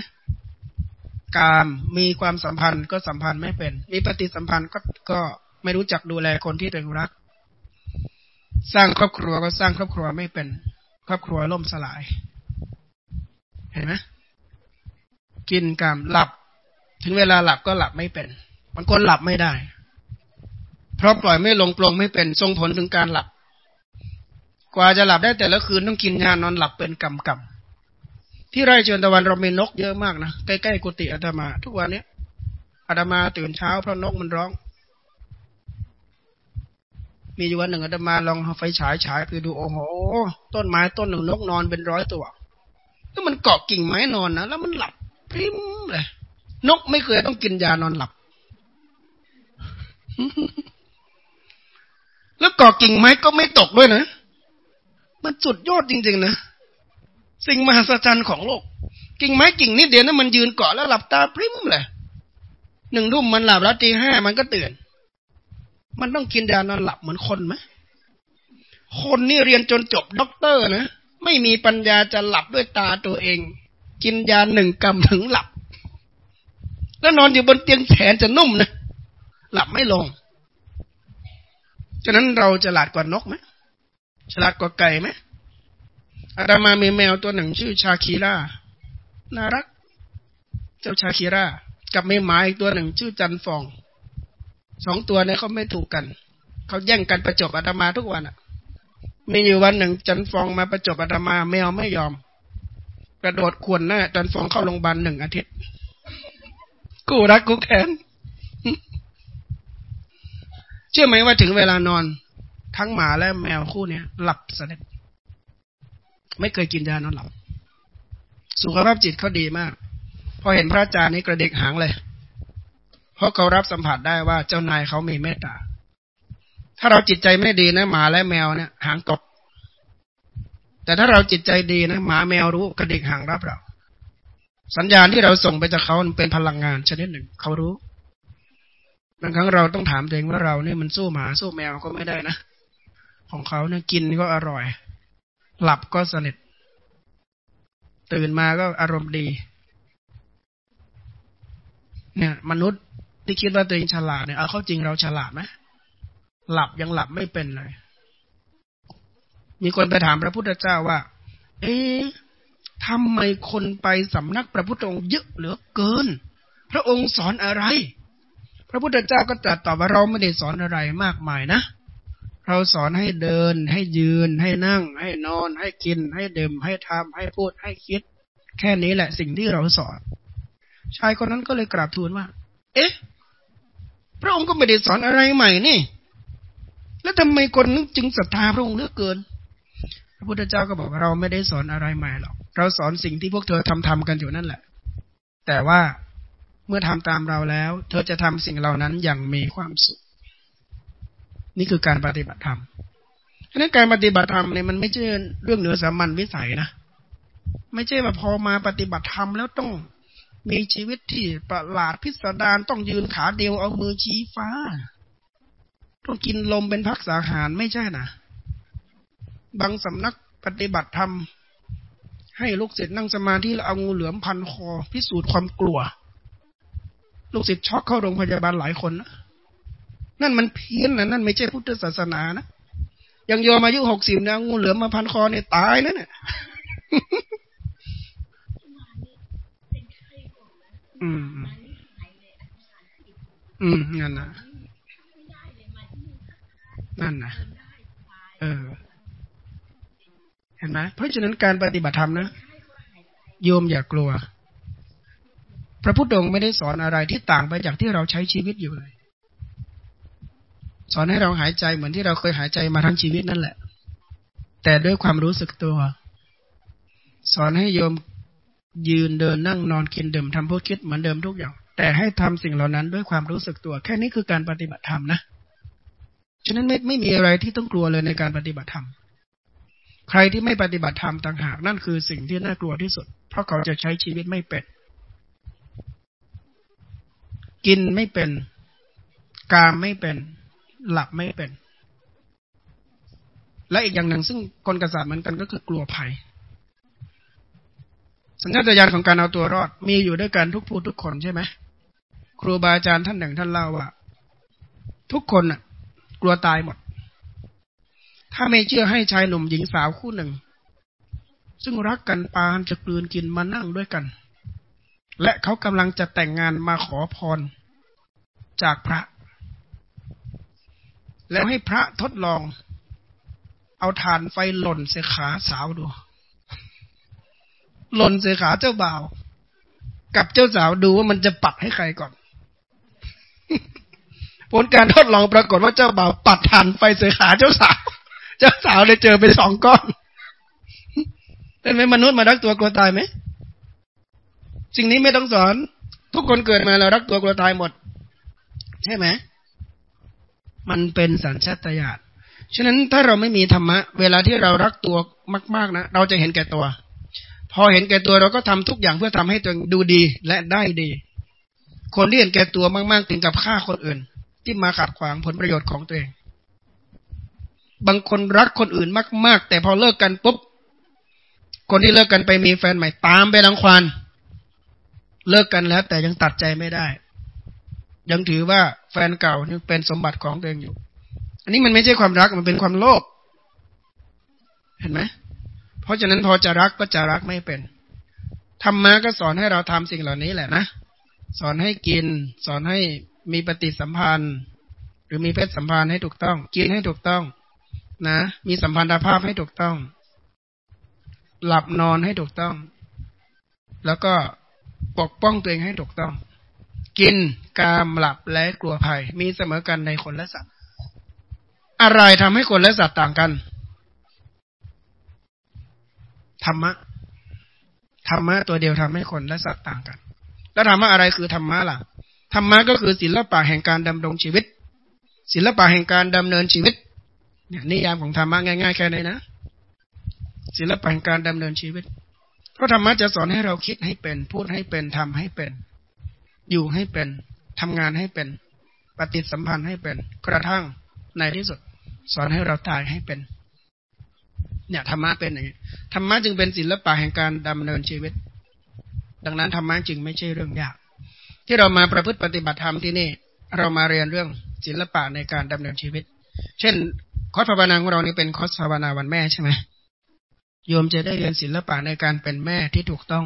กามมีความสัมพันธ์ก็สัมพันธ์ไม่เป็น มีปฏิสัมพันธ์ก็ก็ไม่รู้จักดูแลคนที่ตัวเองรัก สร้างครอบครัวก็สร้างครอบครัวไม่เป็น ครอบครัวล่มสลาย เห็นไหมกินกามหลับ ถึงเวลาหลับก็หลับไม่เป็น มันคนหลับไม่ได้ เพราะปล่อยไม่ลงปลงไม่เป็นส่งผลถึงการหลับ กว่าจะหลับได้แต่ละคืนต้องกินยานอนหลับเป็นกำกำที่ไร่เชิญตะวันเรามีนกเยอะมากนะใกล้ๆกุฏิอาตมา ทุกวันเนี้ยอาตมาตื่นเช้าเพราะนกมันร้อง มีอยู่วันหนึ่งอาตมาลองไฟฉายฉายไปดูโอ้โหต้นไม้ต้นหนึ่งนกนอนเป็นร้อยตัวแล้วมันเกาะกิ่งไม้นอนนะแล้วมันหลับพริ้มเลยนกไม่เคยต้องกินยานอนหลับ แล้วเกาะกิ่งไม้ก็ไม่ตกด้วยนะ มันสุดยอดจริง ๆ นะ สิ่งมหัศจรรย์ของโลก กิ่งไม้กิ่งนิดเดียวนะมันยืนเกาะแล้วหลับตาพริ้มเลยหนึ่งทุ่มมันหลับแล้วตีห้ามันก็ตื่น มันต้องกินยานอนหลับเหมือนคนไหมคนนี่เรียนจนจบด็อกเตอร์นะ ไม่มีปัญญาจะหลับด้วยตาตัวเอง กินยาหนึ่งกำถึงหลับ แล้วนอนอยู่บนเตียงแขนจะนุ่มนะ หลับไม่ลง ฉะนั้นเราจะลาดกว่านกไหมฉลาดกว่าไก่ไหมอาตมามีแมวตัวหนึ่งชื่อชาคีราน่ารัก เจ้าชาคีรากับแม่หมาอีกตัวหนึ่งชื่อจันฟอง สองตัวเนี่ยเขาไม่ถูกกัน เขาแย่งกันประจบอาตมาทุกวันอะ มีอยู่วันหนึ่งจันฟองมาประจบอาตมาแมวไม่ยอม กระโดดขวนหน้าจันฟองเข้าโรงพยาบาลหนึ่งอาทิตย์ กูรักกูแค้น ชื่อไหมว่าถึงเวลานอน ทั้งหมาและแมวคู่เนี้ยหลับสนิทไม่เคยกินยานอนหลับ สุขภาพจิตเขาดีมาก พอเห็นพระอาจารย์นี้กระเด็กหางเลย เพราะเขารับสัมผัสได้ว่าเจ้านายเขามีเมตตา ถ้าเราจิตใจไม่ดีนะหมาและแมวเนี่ยหางตก แต่ถ้าเราจิตใจดีนะหมาแมวรู้กระเด็กหางรับเรา สัญญาณที่เราส่งไปจากเขาเป็นพลังงานชนิดหนึ่ง เขารู้ บางครั้งเราต้องถามตัวเองว่าเราเนี่ยมันสู้หมาสู้แมวก็ไม่ได้นะ ของเขาเนี่ยกินก็อร่อย หลับก็สนิท ตื่นมาก็อารมณ์ดี เนี่ย มนุษย์ที่คิดว่าตัวเองฉลาดเนี่ยเอาเข้าจริงเราฉลาดไหมหลับยังหลับไม่เป็นเลย มีคนไปถามพระพุทธเจ้าว่า เอ๊ะทำไมคนไปสำนักพระพุทธองค์เยอะเหลือเกิน พระองค์สอนอะไร พระพุทธเจ้าก็ตรัสตอบว่าเราไม่ได้สอนอะไรมากมายนะ เราสอนให้เดิน ให้ยืน ให้นั่ง ให้นอน ให้กิน ให้ดื่ม ให้ทำให้พูด ให้คิด แค่นี้แหละสิ่งที่เราสอน ชายคนนั้นก็เลยกราบทูลว่า เอ๊ะ พระองค์ก็ไม่ได้สอนอะไรใหม่นี่ แล้วทำไมคนนึกจึงศรัทธาพระองค์เหลือเกิน พระพุทธเจ้าก็บอกเราไม่ได้สอนอะไรใหม่หรอก เราสอนสิ่งที่พวกเธอทำทำกันอยู่นั่นแหละ แต่ว่า เมื่อทำตามเราแล้ว เธอจะทำสิ่งเหล่านั้นอย่างมีความสุข นี่คือการปฏิบัติธรรมฉะนั้นการปฏิบัติธรรมเนี่ยมันไม่ใช่เรื่องเหนือสามัญวิสัยนะไม่ใช่ว่าพอมาปฏิบัติธรรมแล้วต้องมีชีวิตที่ประหลาดพิสดารต้องยืนขาเดียวเอามือชี้ฟ้า ต้องกินลมเป็นพักสาหารไม่ใช่นะบางสำนักปฏิบัติธรรมให้ลูกศิษย์นั่งสมาธิแล้วเอางูเหลือมพันคอพิสูจน์ความกลัว ลูกศิษย์ช็อกเข้าโรงพยาบาลหลายคนนะนั่นมันเพี้ยนนะนั่นไม่ใช่พุทธศาสนานะยังโยมอายุหกสิบนะงูเหลือมมาพันคอเนี่ยตายแล้วเนี่ยอืม อืมนั่นนะนั่นนะเออ เห็นไหมเพราะฉะนั้นการปฏิบัติธรรมนะโยมอย่ากลัว พระพุทธองค์ไม่ได้สอนอะไรที่ต่างไปจากที่เราใช้ชีวิตอยู่เลย สอนให้เราหายใจเหมือนที่เราเคยหายใจมาทั้งชีวิตนั่นแหละ แต่ด้วยความรู้สึกตัว สอนให้โยมยืนเดินนั่งนอนกินดื่มทำพูดคิดเหมือนเดิมทุกอย่าง แต่ให้ทำสิ่งเหล่านั้นด้วยความรู้สึกตัว แค่นี้คือการปฏิบัติธรรมนะฉะนั้นไม่ไม่มีอะไรที่ต้องกลัวเลยในการปฏิบัติธรรมใครที่ไม่ปฏิบัติธรรมต่างหากนั่นคือสิ่งที่น่ากลัวที่สุด เพราะเขาจะใช้ชีวิตไม่เป็น กินไม่เป็น กามไม่เป็น หลับไม่เป็น และอีกอย่างหนึ่ง ซึ่งคนกษัตริย์เหมือนกันก็คือกลัวภัย สัญชาตญาณของการเอาตัวรอด มีอยู่ด้วยกันทุกผู้ทุกคนใช่ไหมครูบาอาจารย์ท่านหนึ่งท่านเล่าว่า ทุกคนน่ะ กลัวตายหมด ถ้าไม่เชื่อให้ชายหนุ่มหญิงสาวคู่หนึ่ง ซึ่งรักกันปานจะกลืนกินมานั่งด้วยกัน และเขากำลังจะแต่งงานมาขอพรจากพระ แล้วให้พระทดลอง เอาฐานไฟหล่นเสขาสาวดู หล่นเสขาเจ้าบ่าว กับเจ้าสาวดูว่ามันจะปัดให้ใครก่อน ผลการทดลองปรากฏว่าเจ้าบ่าวปัดฐานไฟเสขาเจ้าสาว เจ้าสาวเลยเจอไปสองก้อนเป็นไหมมนุษย์มารักตัวกลัวตายไหม สิ่งนี้ไม่ต้องสอน ทุกคนเกิดมาแล้วรักตัวกลัวตายหมด ใช่ไหมมันเป็นสัญชาตญาณฉะนั้นถ้าเราไม่มีธรรมะ เวลาที่เรารักตัวมาก ๆนะเราจะเห็นแก่ตัว พอเห็นแก่ตัวเราก็ทำทุกอย่างเพื่อทำให้ตัวดูดีและได้ดี คนที่เห็นแก่ตัวมาก ๆ ถึงกับฆ่าคนอื่น ที่มาขัดขวางผลประโยชน์ของตัวเอง บางคนรักคนอื่นมาก ๆ แต่พอเลิกกันปุ๊บคนที่เลิกกันไปมีแฟนใหม่ตามไปรังควาน เลิกกันแล้ว แต่ยังตัดใจไม่ได้ ยังถือว่าแฟนเก่ายังเป็นสมบัติของตัวเองอยู่ อันนี้มันไม่ใช่ความรักมันเป็นความโลภเห็นไหมเพราะฉะนั้นพอจะรักก็จะรักไม่เป็นธรรมะก็สอนให้เราทำสิ่งเหล่านี้แหละนะสอนให้กิน สอนให้มีปฏิสัมพันธ์ หรือมีเพศสัมพันธ์ให้ถูกต้อง กินให้ถูกต้อง นะ มีสัมพันธภาพให้ถูกต้อง หลับนอนให้ถูกต้อง แล้วก็ ปกป้องตัวเองให้ถูกต้อง กินกามหลับและกลัวภัย มีเสมอกันในคนและสัตว์ อะไรทำให้คนและสัตว์ต่างกัน ธรรมะ ธรรมะตัวเดียวทำให้คนและสัตว์ต่างกัน แล้วธรรมะอะไรคือธรรมะล่ะ ธรรมะก็คือศิลปะแห่งการดำรงชีวิต ศิลปะแห่งการดำเนินชีวิตเนี่ยนิยามของธรรมะง่าย ๆ แค่นี้นะ ศิลปะแห่งการดำเนินชีวิต พราะธรรมะจะสอนให้เราคิดให้เป็น พูดให้เป็นทำให้เป็น อยู่ให้เป็นทำงานให้เป็น ปฏิสัมพันธ์ให้เป็น กระทั่งในที่สุด สอนให้เราตายให้เป็น เนี่ยธรรมะเป็นอย่างนี้ธรรมะจึงเป็นศิลปะแห่งการดำเนินชีวิต ดังนั้นธรรมะจึงไม่ใช่เรื่องยาก ที่เรามาประพฤติปฏิบัติธรรมที่นี่ เรามาเรียนเรื่องศิลปะในการดำเนินชีวิต เช่น คอร์สภาวนาของเรานี่เป็นคอร์สภาวนาวันแม่ใช่ไหม โยมจะได้เรียนศิลปะในการเป็นแม่ที่ถูกต้อง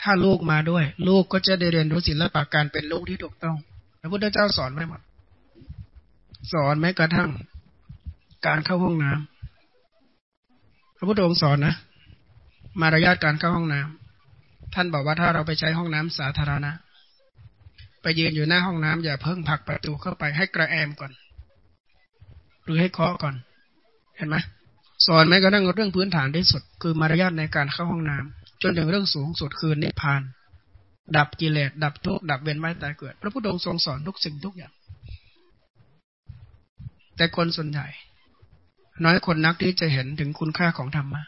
ถ้าลูกมาด้วย ลูกก็จะได้เรียนรู้ศิลปะการเป็นลูกที่ถูกต้อง พระพุทธเจ้าสอนไว้หมด สอนแม้กระทั่ง การเข้าห้องน้ำพระพุทธองค์สอนนะ มารยาทการเข้าห้องน้ำท่านบอกว่าถ้าเราไปใช้ห้องน้ำสาธารณะ ไปยืนอยู่หน้าห้องน้ำอย่าเพิ่งผลักประตูเข้าไปให้กระแอมก่อน หรือให้เคาะก่อน เห็นไหม สอนแม้กระทั่งเรื่องพื้นฐานที่สุด คือมารยาทในการเข้าห้องน้ำจนถึงเรื่องสูงสุดคือนิพพาน ดับกิเลสดับทุกข์ดับเวรไว้ตายเกิด พระพุทธองค์ทรงสอนทุกสิ่งทุกอย่าง แต่คนส่วนใหญ่ น้อยคนนักที่จะเห็นถึงคุณค่าของธรรมะ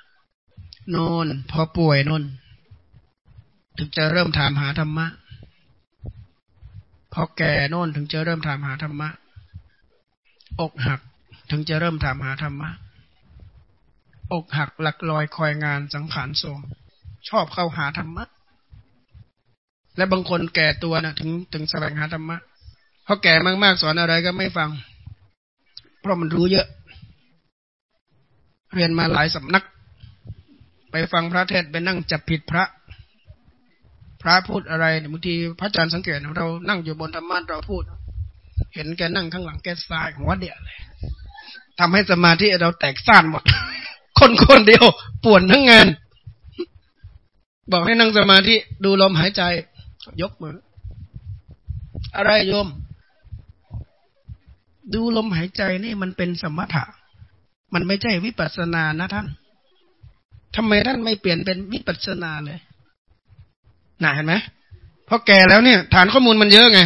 โนนพอป่วยนนถึงจะเริ่มถามหาธรรมะพอแก่น่นถึงจะเริ่มถามหาธรรมะอกหักถึงจะเริ่มถามหาธรรมะ อกหักหลักลอยคอยงานสังขารโสมชอบเข้าหาธรรมะ และบางคนแก่ตัวนะถึงถึงแสวงหาธรรมะเพราะแก่มากๆสอนอะไรก็ไม่ฟัง เพราะมันรู้เยอะ เรียนมาหลายสำนัก ไปฟังพระเทศไปนั่งจับผิดพระ พระพูดอะไรบางทีพระอาจารย์สังเกตเรานั่งอยู่บนธรรมะเราพูด เห็นแกนั่งข้างหลังแกสายหัวเดียวเลยทำให้สมาธิเราแตกสั้นหมด คนคนเดียวป่วนทั้งงาน บอกให้นั่งสมาธิดูลมหายใจ ยกมือ อะไรโยม ดูลมหายใจนี่มันเป็นสมถะ มันไม่ใช่วิปัสสนานะท่านทำไมท่านไม่เปลี่ยนเป็นวิปัสสนาเลยน่าเห็นไหมเพราะแก่แล้วเนี่ย ฐานข้อมูลมันเยอะไง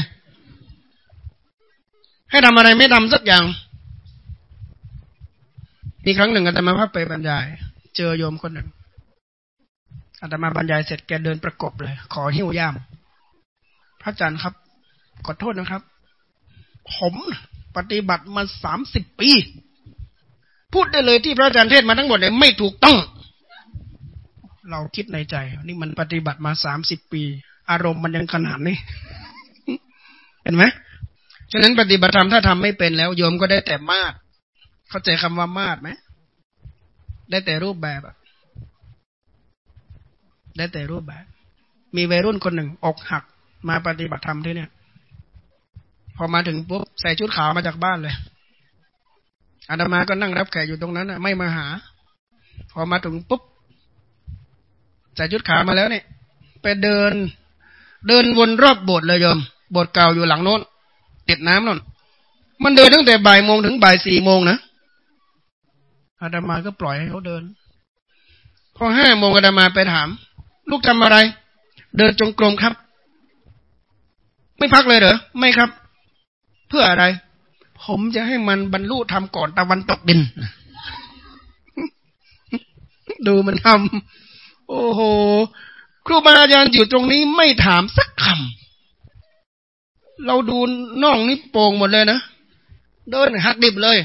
ให้ทำอะไรไม่ทำสักอย่าง มีครั้งหนึ่งอาตมาพาไปบรรยาย เจอโยมคนหนึ่งอาตมาบรรยายเสร็จแกเดินประกบเลย ขอหิ้วย่าม พระอาจารย์ครับ ขอโทษนะครับ ผมปฏิบัติมาสามสิบปี พูดได้เลยที่พระอาจารย์เทศมาทั้งหมดเนี่ยไม่ถูกต้อง เราคิดในใจ นี่มันปฏิบัติมาสามสิบปี อารมณ์มันยังขนาดนี้ เห็นไหมฉะนั้นปฏิบัติธรรมถ้าทำไม่เป็นแล้ว โยมก็ได้แต่มาด เข้าใจคำว่ามาดไหม ได้แต่รูปแบบอะได้แต่รูปแบบ มีวัยรุ่นคนหนึ่งอกหักมาปฏิบัติธรรมที่เนี่ย พอมาถึงปุ๊บใส่ชุดขาวมาจากบ้านเลยอาตมาก็นั่งรับแขกอยู่ตรงนั้นนะไม่มาหา พอมาถึงปุ๊บใส่ชุดขาวมาแล้วเนี่ยไปเดิน เดินวนรอบโบสถ์เลยโยมโบสถ์เก่าอยู่หลังโน้นติดน้ำนนมันเดินตั้งแต่บ่ายโมงถึงบ่ายสี่โมงนะ อาดามาก็ปล่อยให้เขาเดิน พอห้าโมงอาดามาไปถาม ลูกทำอะไร เดินจงกรมครับ ไม่พักเลยเหรอ ไม่ครับ เพื่ออะไร ผมจะให้มันบรรลุทำก่อนตะวันตกดิน ดูมันทำโอ้โห ครูบาอาจารย์อยู่ตรงนี้ไม่ถามสักคำเราดูน่องนี่โป่งหมดเลยนะ เดินหักดิบเลย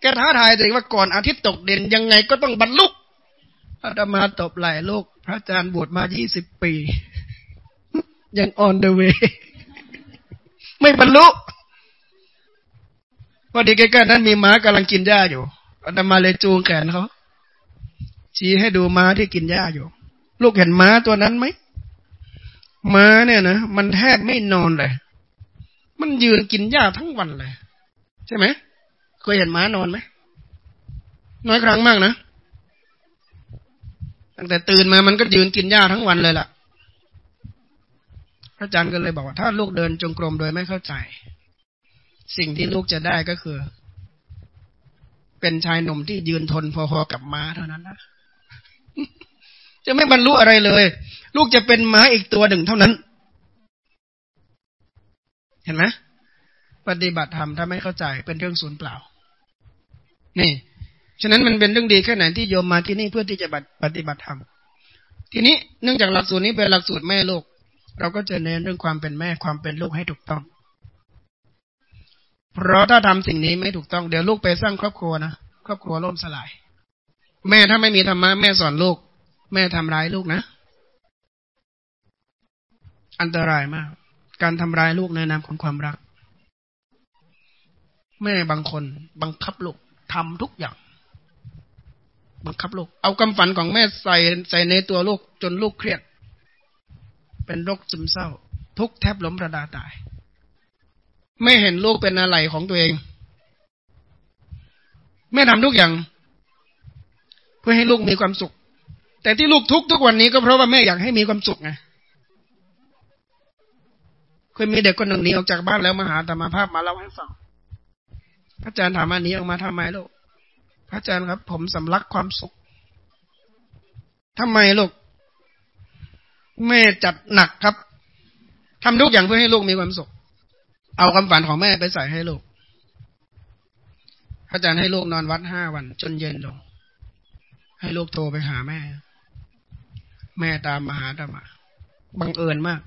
แกท้าทายตัวเองว่าก่อนอาทิตย์ตกเด่นยังไงก็ต้องบรรลุอาตมาตบไหล่ลูกพระอาจารย์บวชมายี่สิบปี ยังออนเดอะเวย์ไม่บรรลุพอดีใกล้ๆนั้นมีม้ากำลังกินหญ้าอยู่อาตมาเลยจูงแขนเขาชี้ให้ดูม้าที่กินหญ้าอยู่ ลูกเห็นม้าตัวนั้นไหมม้าเนี่ยนะมันแทบไม่นอนเลย มันยืนกินหญ้าทั้งวันเลย ใช่ไหม ยเห็นม้านอนไหมน้อยครั้งมากนะตั้งแต่ตื่นมามันก็ยืนกินหญ้าทั้งวันเลยล่ะ พระอาจารย์ก็เลยบอกว่า ถ้าลูกเดินจงกรมโดยไม่เข้าใจ สิ่งที่ลูกจะได้ก็คือ เป็นชายหนุ่มที่ยืนทนพอๆกับม้าเท่านั้นนะจะไม่บรรลุอะไรเลย ลูกจะเป็นม้าอีกตัวหนึ่งเท่านั้น เห็นไหมปฏิบัติธรรมถ้าไม่เข้าใจเป็นเรื่องสูญเปล่า นี่ ฉะนั้นมันเป็นเรื่องดีแค่ไหนที่โยมมาที่นี่เพื่อที่จะปฏิบัติธรรม ทีนี้เนื่องจากหลักสูตรนี้เป็นหลักสูตรแม่ลูก เราก็จะเน้นเรื่องความเป็นแม่ความเป็นลูกให้ถูกต้อง เพราะถ้าทำสิ่งนี้ไม่ถูกต้องเดี๋ยวลูกไปสร้างครอบครัวนะครอบครัวล่มสลาย แม่ถ้าไม่มีธรรมะแม่สอนลูก แม่ทำร้ายลูกนะ อันตรายมาก การทำร้ายลูกในนามของความรัก แม่บางคนบังคับลูก ทำทุกอย่าง บังคับลูก เอาคำฝันของแม่ใส่ใส่ในตัวลูกจนลูกเครียด เป็นโรคซึมเศร้า ทุกแทบล้มระดาตาย ไม่เห็นลูกเป็นอะไรของตัวเอง แม่ทำทุกอย่าง เพื่อให้ลูกมีความสุข แต่ที่ลูกทุกทุกวันนี้ก็เพราะว่าแม่อยากให้มีความสุขไงเคยมีเด็กคนหนึ่งหนีออกจากบ้านแล้วมาหาธรรมภาพมาเล่าให้ฟัง พระอาจารย์ถามว่านี้ออกมาทำไมลูก พระอาจารย์ครับ ผมสำลักความสุขทำไมลูก แม่จัดหนักครับทำทุกอย่างเพื่อให้ลูกมีความสุข เอาคำฝันของแม่ไปใส่ให้ลูก พระอาจารย์ให้ลูกนอนวัดห้าวัน จนเย็นลง ให้ลูกโทรไปหาแม่ แม่ตามมาหาธรรมาบังเอิญมาก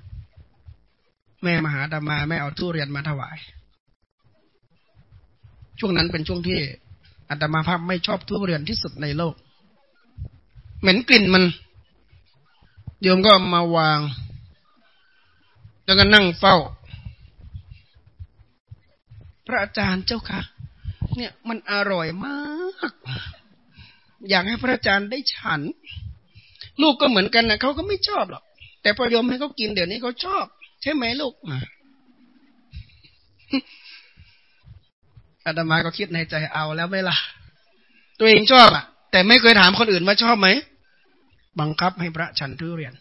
แม่มาหาธรรมา แม่เอาทุเรียนมาถวาย ช่วงนั้นเป็นช่วงที่อาตมาภาพไม่ชอบทุเรียนที่สุดในโลก เหม็นกลิ่นมันโยมก็มาวาง แล้วก็นั่งเฝ้า พระอาจารย์เจ้าค่ะ เนี่ยมันอร่อยมาก อยากให้พระอาจารย์ได้ฉัน ลูกก็เหมือนกันนะเขาก็ไม่ชอบหรอก แต่พอโยมให้เขากินเดี๋ยวนี้เขาชอบ ใช่ไหมลูก อาตมาก็คิดในใจเอาแล้วไม่ล่ะ ตัวเองชอบอะ แต่ไม่เคยถามคนอื่นว่าชอบไหม บังคับให้พระฉันทุเรียน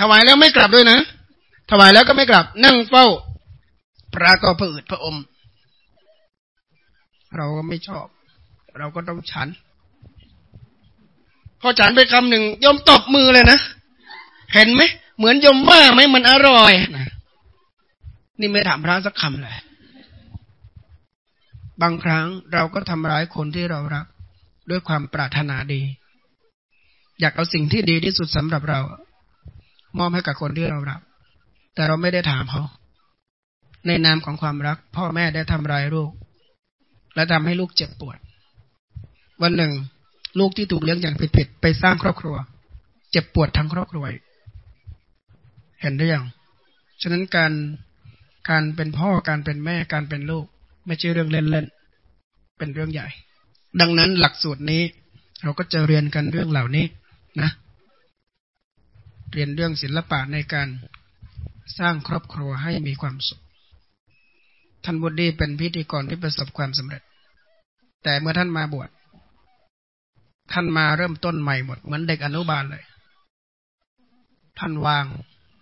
ถวายแล้วไม่กลับด้วยนะ ถวายแล้วก็ไม่กลับ นั่งเฝ้า พระก็ผืดพระอม เราก็ไม่ชอบ เราก็ต้องฉัน พอฉันไปคำหนึ่งยมตบมือเลยนะ เห็นไหม เหมือนยมว่าไหมมันอร่อยนะนี่ไม่ถามพระสักคำเลย บางครั้งเราก็ทำร้ายคนที่เรารัก ด้วยความปรารถนาดี อยากเอาสิ่งที่ดีที่สุดสำหรับเรา มอบให้กับคนที่เรารัก แต่เราไม่ได้ถามเขา ในนามของความรัก พ่อแม่ได้ทำร้ายลูก และทำให้ลูกเจ็บปวด วันหนึ่ง ลูกที่ถูกเลี้ยงอย่างผิดๆไปสร้างครอบครัว เจ็บปวดทั้งครอบครัวเห็นได้ยังฉะนั้นการการเป็นพ่อการเป็นแม่การเป็นลูก ไม่ใช่เรื่องเล่นๆ เป็นเรื่องใหญ่ ดังนั้นหลักสูตรนี้ เราก็จะเรียนกันเรื่องเหล่านี้นะ เรียนเรื่องศิลปะในการสร้างครอบครัวให้มีความสุข ท่านบุตรีเป็นพิธีกรที่ประสบความสำเร็จ แต่เมื่อท่านมาบวช ท่านมาเริ่มต้นใหม่หมด เหมือนเด็กอนุบาลเลย ท่านวาง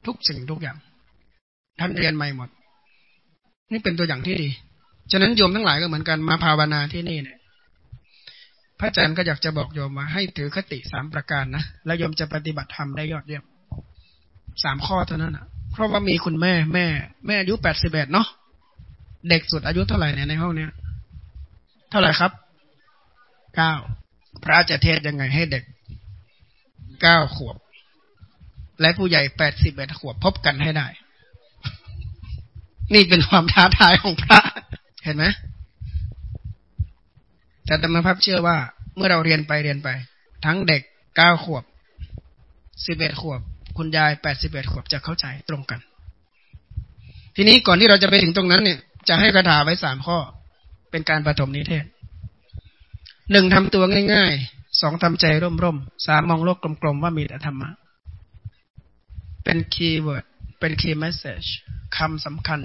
ทุกสิ่งทุกอย่าง ท่านเรียนใหม่หมด นี่เป็นตัวอย่างที่ดี ฉะนั้นโยมทั้งหลายก็เหมือนกันมาภาวนาที่นี่เนี่ยพระอาจารย์ก็อยากจะบอกโยมมาให้ถือคติสามประการนะแล้วโยมจะปฏิบัติธรรมได้ยอดเยี่ยมสามข้อเท่านั้นนะเพราะว่ามีคุณแม่แม่ แม่อายุแปดสิบเอ็ดเนาะเด็กสุดอายุเท่าไหร่เนี่ยในห้องเนี้ยเท่าไหร่ครับเก้าพระจะเทศยังไงให้เด็กเก้าขวบ และผู้ใหญ่แปดสิบเอ็ดขวบพบกันให้ได้ นี่เป็นความท้าทายของพระ เห็นไหมแต่ธรรมภาพเชื่อว่าเมื่อเราเรียนไปเรียนไป ทั้งเด็กเก้าขวบสิบเอ็ดขวบ คุณยายแปดสิบเอ็ดขวบจะเข้าใจตรงกัน ทีนี้ก่อนที่เราจะไปถึงตรงนั้นเนี่ย จะให้คาถาไว้สามข้อ เป็นการประถมนิเทศหนึ่งทำตัวง่ายๆสองทำใจร่มๆสามมองโลกกลมๆว่ามีแต่ธรรมะ เป็น keyword เป็น key message คำสำคัญ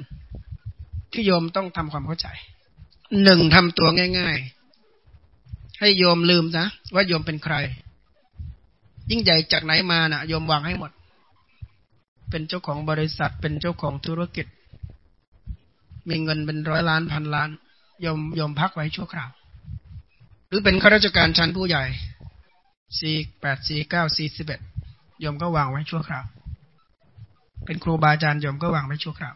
ที่โยมต้องทำความเข้าใจหนึ่งทำตัวง่าย ๆ ให้โยมลืมนะว่าโยมเป็นใคร ยิ่งใหญ่จากไหนมาน่ะ โยมวางให้หมด เป็นเจ้าของบริษัทเป็นเจ้าของธุรกิจ มีเงินเป็นร้อยล้านพันล้านโยมโยมพักไว้ชั่วคราว หรือเป็นข้าราชการชั้นผู้ใหญ่สี่แปดสี่เก้าสี่สิบเอ็ดโยมก็วางไว้ชั่วคราว เป็นครูบาอาจารย์โยมก็วางไว้ชั่วคราว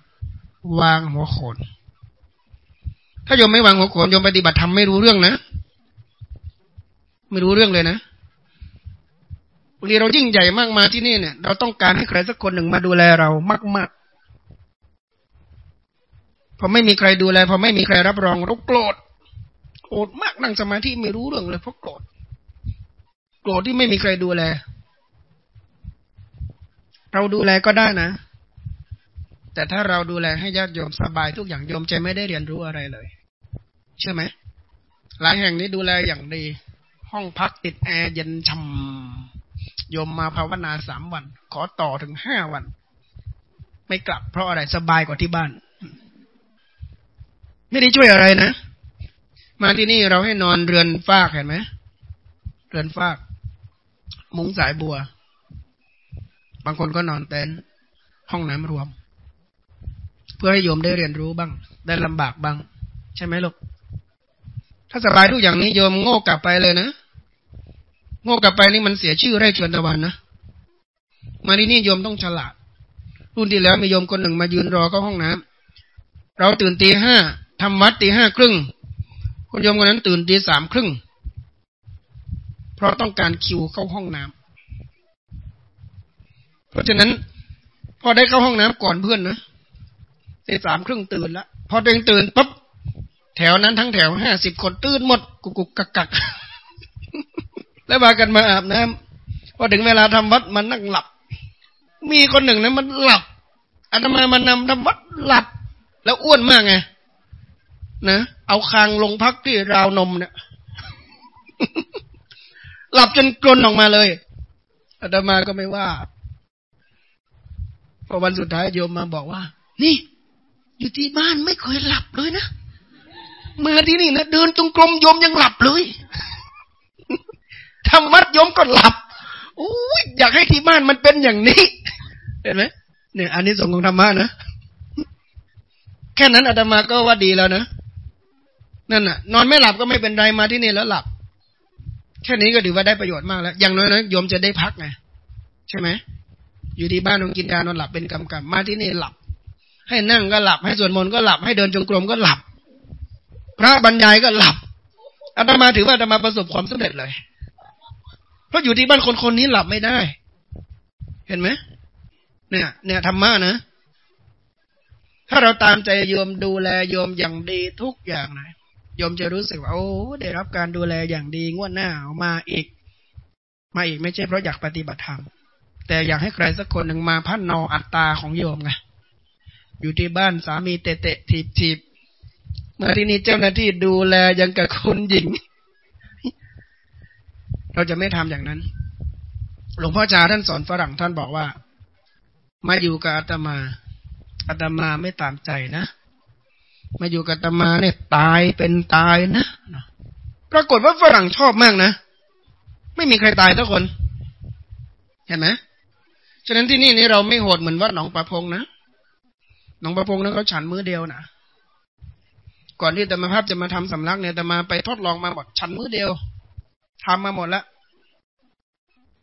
วางหัวโขน ถ้าโยมไม่วางหัวโขนโยมปฏิบัติทำไม่รู้เรื่องนะ ไม่รู้เรื่องเลยนะบางทีเรายิ่งใหญ่มากมาที่นี่เนี่ย เราต้องการให้ใครสักคนหนึ่งมาดูแลเรามาก ๆ พอไม่มีใครดูแล พอไม่มีใครรับรองเราโกรธ โกรธมากนั่งสมาธิไม่รู้เรื่องเลยเพราะโกรธ โกรธที่ไม่มีใครดูแล เราดูแลก็ได้นะ แต่ถ้าเราดูแลให้ญาติโยมสบายทุกอย่างโยมจะไม่ได้เรียนรู้อะไรเลย ใช่ไหมหลายแห่งนี้ดูแลอย่างดี ห้องพักติดแอร์เย็นช่ำโยมมาภาวนาสามวัน ขอต่อถึงห้าวัน ไม่กลับเพราะอะไรสบายกว่าที่บ้าน ไม่ได้ช่วยอะไรนะ มาที่นี่เราให้นอนเรือนฟากเห็นไหมเรือนฟาก มุ้งสายบัว บางคนก็นอนเต็นท์ห้องน้ำรวม เพื่อให้โยมได้เรียนรู้บ้าง ได้ลำบากบ้าง ใช่ไหมลูกถ้าสบายทุกอย่างนี้โยมโง่กลับไปเลยนะโง่กลับไปนี่มันเสียชื่อไร่ชวนตะวันนะมาที่นี่โยมต้องฉลาด รุ่นที่แล้วมีโยมคนหนึ่งมายืนรอเข้าห้องน้ำเราตื่นตีห้าทำวัดตีห้าครึ่งคนโยมคนนั้นตื่นตีสามครึ่งเพราะต้องการคิวเข้าห้องน้ำเพราะฉะนั้น พอได้เข้าห้องน้ำก่อนเพื่อนนะ ตีสามครึ่งตื่นแล้วพอเดินตื่นปุ๊บแถวนั้นทั้งแถวห้าสิบคนตื่นหมด กุกกุกกักกักแล้วมากันมาอาบน้ำพอถึงเวลาทำวัดมันนั่งหลับ มีคนหนึ่งนะมันหลับอาตมามันนำทำวัดหลับ แล้วอ้วนมากไงนะเอาคางลงพักที่ราวนมเนี่ยหลับจนกลนออกมาเลยอาตมาก็ไม่ว่าพอวันสุดท้ายโยมมาบอกว่า นี่ อยู่ที่บ้านไม่เคยหลับเลยนะ มาที่นี่นะเดินจงกรมโยมยังหลับเลยทำวัดโยมก็หลับโอ้ยอยากให้ที่บ้านมันเป็นอย่างนี้ เห็นไหมเนี่ยอันนี้ส่งของธรรมะนะ แค่นั้นอาตมาก็ว่าดีแล้วนะ นั่นน่ะ นอนไม่หลับก็ไม่เป็นไรมาที่นี่แล้วหลับ แค่นี้ก็ถือว่าได้ประโยชน์มากแล้ว อย่างน้อยนะโยมจะได้พักไงใช่ไหมอยู่ที่บ้านนองกินยานอนหลับเป็นกำกับมาที่นี่หลับ ให้นั่งก็หลับ ให้สวดมนต์ก็หลับ ให้เดินจงกรมก็หลับ พระบรรยายก็หลับอาตมาถือว่าอาตมาประสบความสำเร็จเลย เพราะอยู่ที่บ้านคนคนนี้หลับไม่ได้ เห็นไหมเนี่ย เนี่ยธรรมะนะ ถ้าเราตามใจโยมดูแลโยมอย่างดีทุกอย่างนะโยมจะรู้สึกว่าโอ้ได้รับการดูแลอย่างดีงวดหน้ามาอีก มาอีกไม่ใช่เพราะอยากปฏิบัติธรรมแต่อยากให้ใครสักคนหนึ่งมาพัฒนออัตตาของโยมไง อยู่ที่บ้านสามีเตะเตะถีบถีบมาที่นี่เจ้าหน้าที่ดูแลยังกับคนหญิง เราจะไม่ทำอย่างนั้น หลวงพ่อจาท่านสอนฝรั่งท่านบอกว่า มาอยู่กับอาตมาอาตมาไม่ตามใจนะ มาอยู่กับอาตมาเนี่ยตายเป็นตายนะปรากฏว่าฝรั่งชอบมากนะ ไม่มีใครตายทุกคน เห็นไหมฉะนั้นที่นี่นี่เราไม่โหดเหมือนวัดหนองประพงนะ หนองประพงนั้นเขาฉันมือเดียวนะก่อนที่แต่มาภาพจะมาทำสำลักเนี่ยแต่มาไปทดลองมาหมดชั้นมือเดียวทำมาหมดแล้ว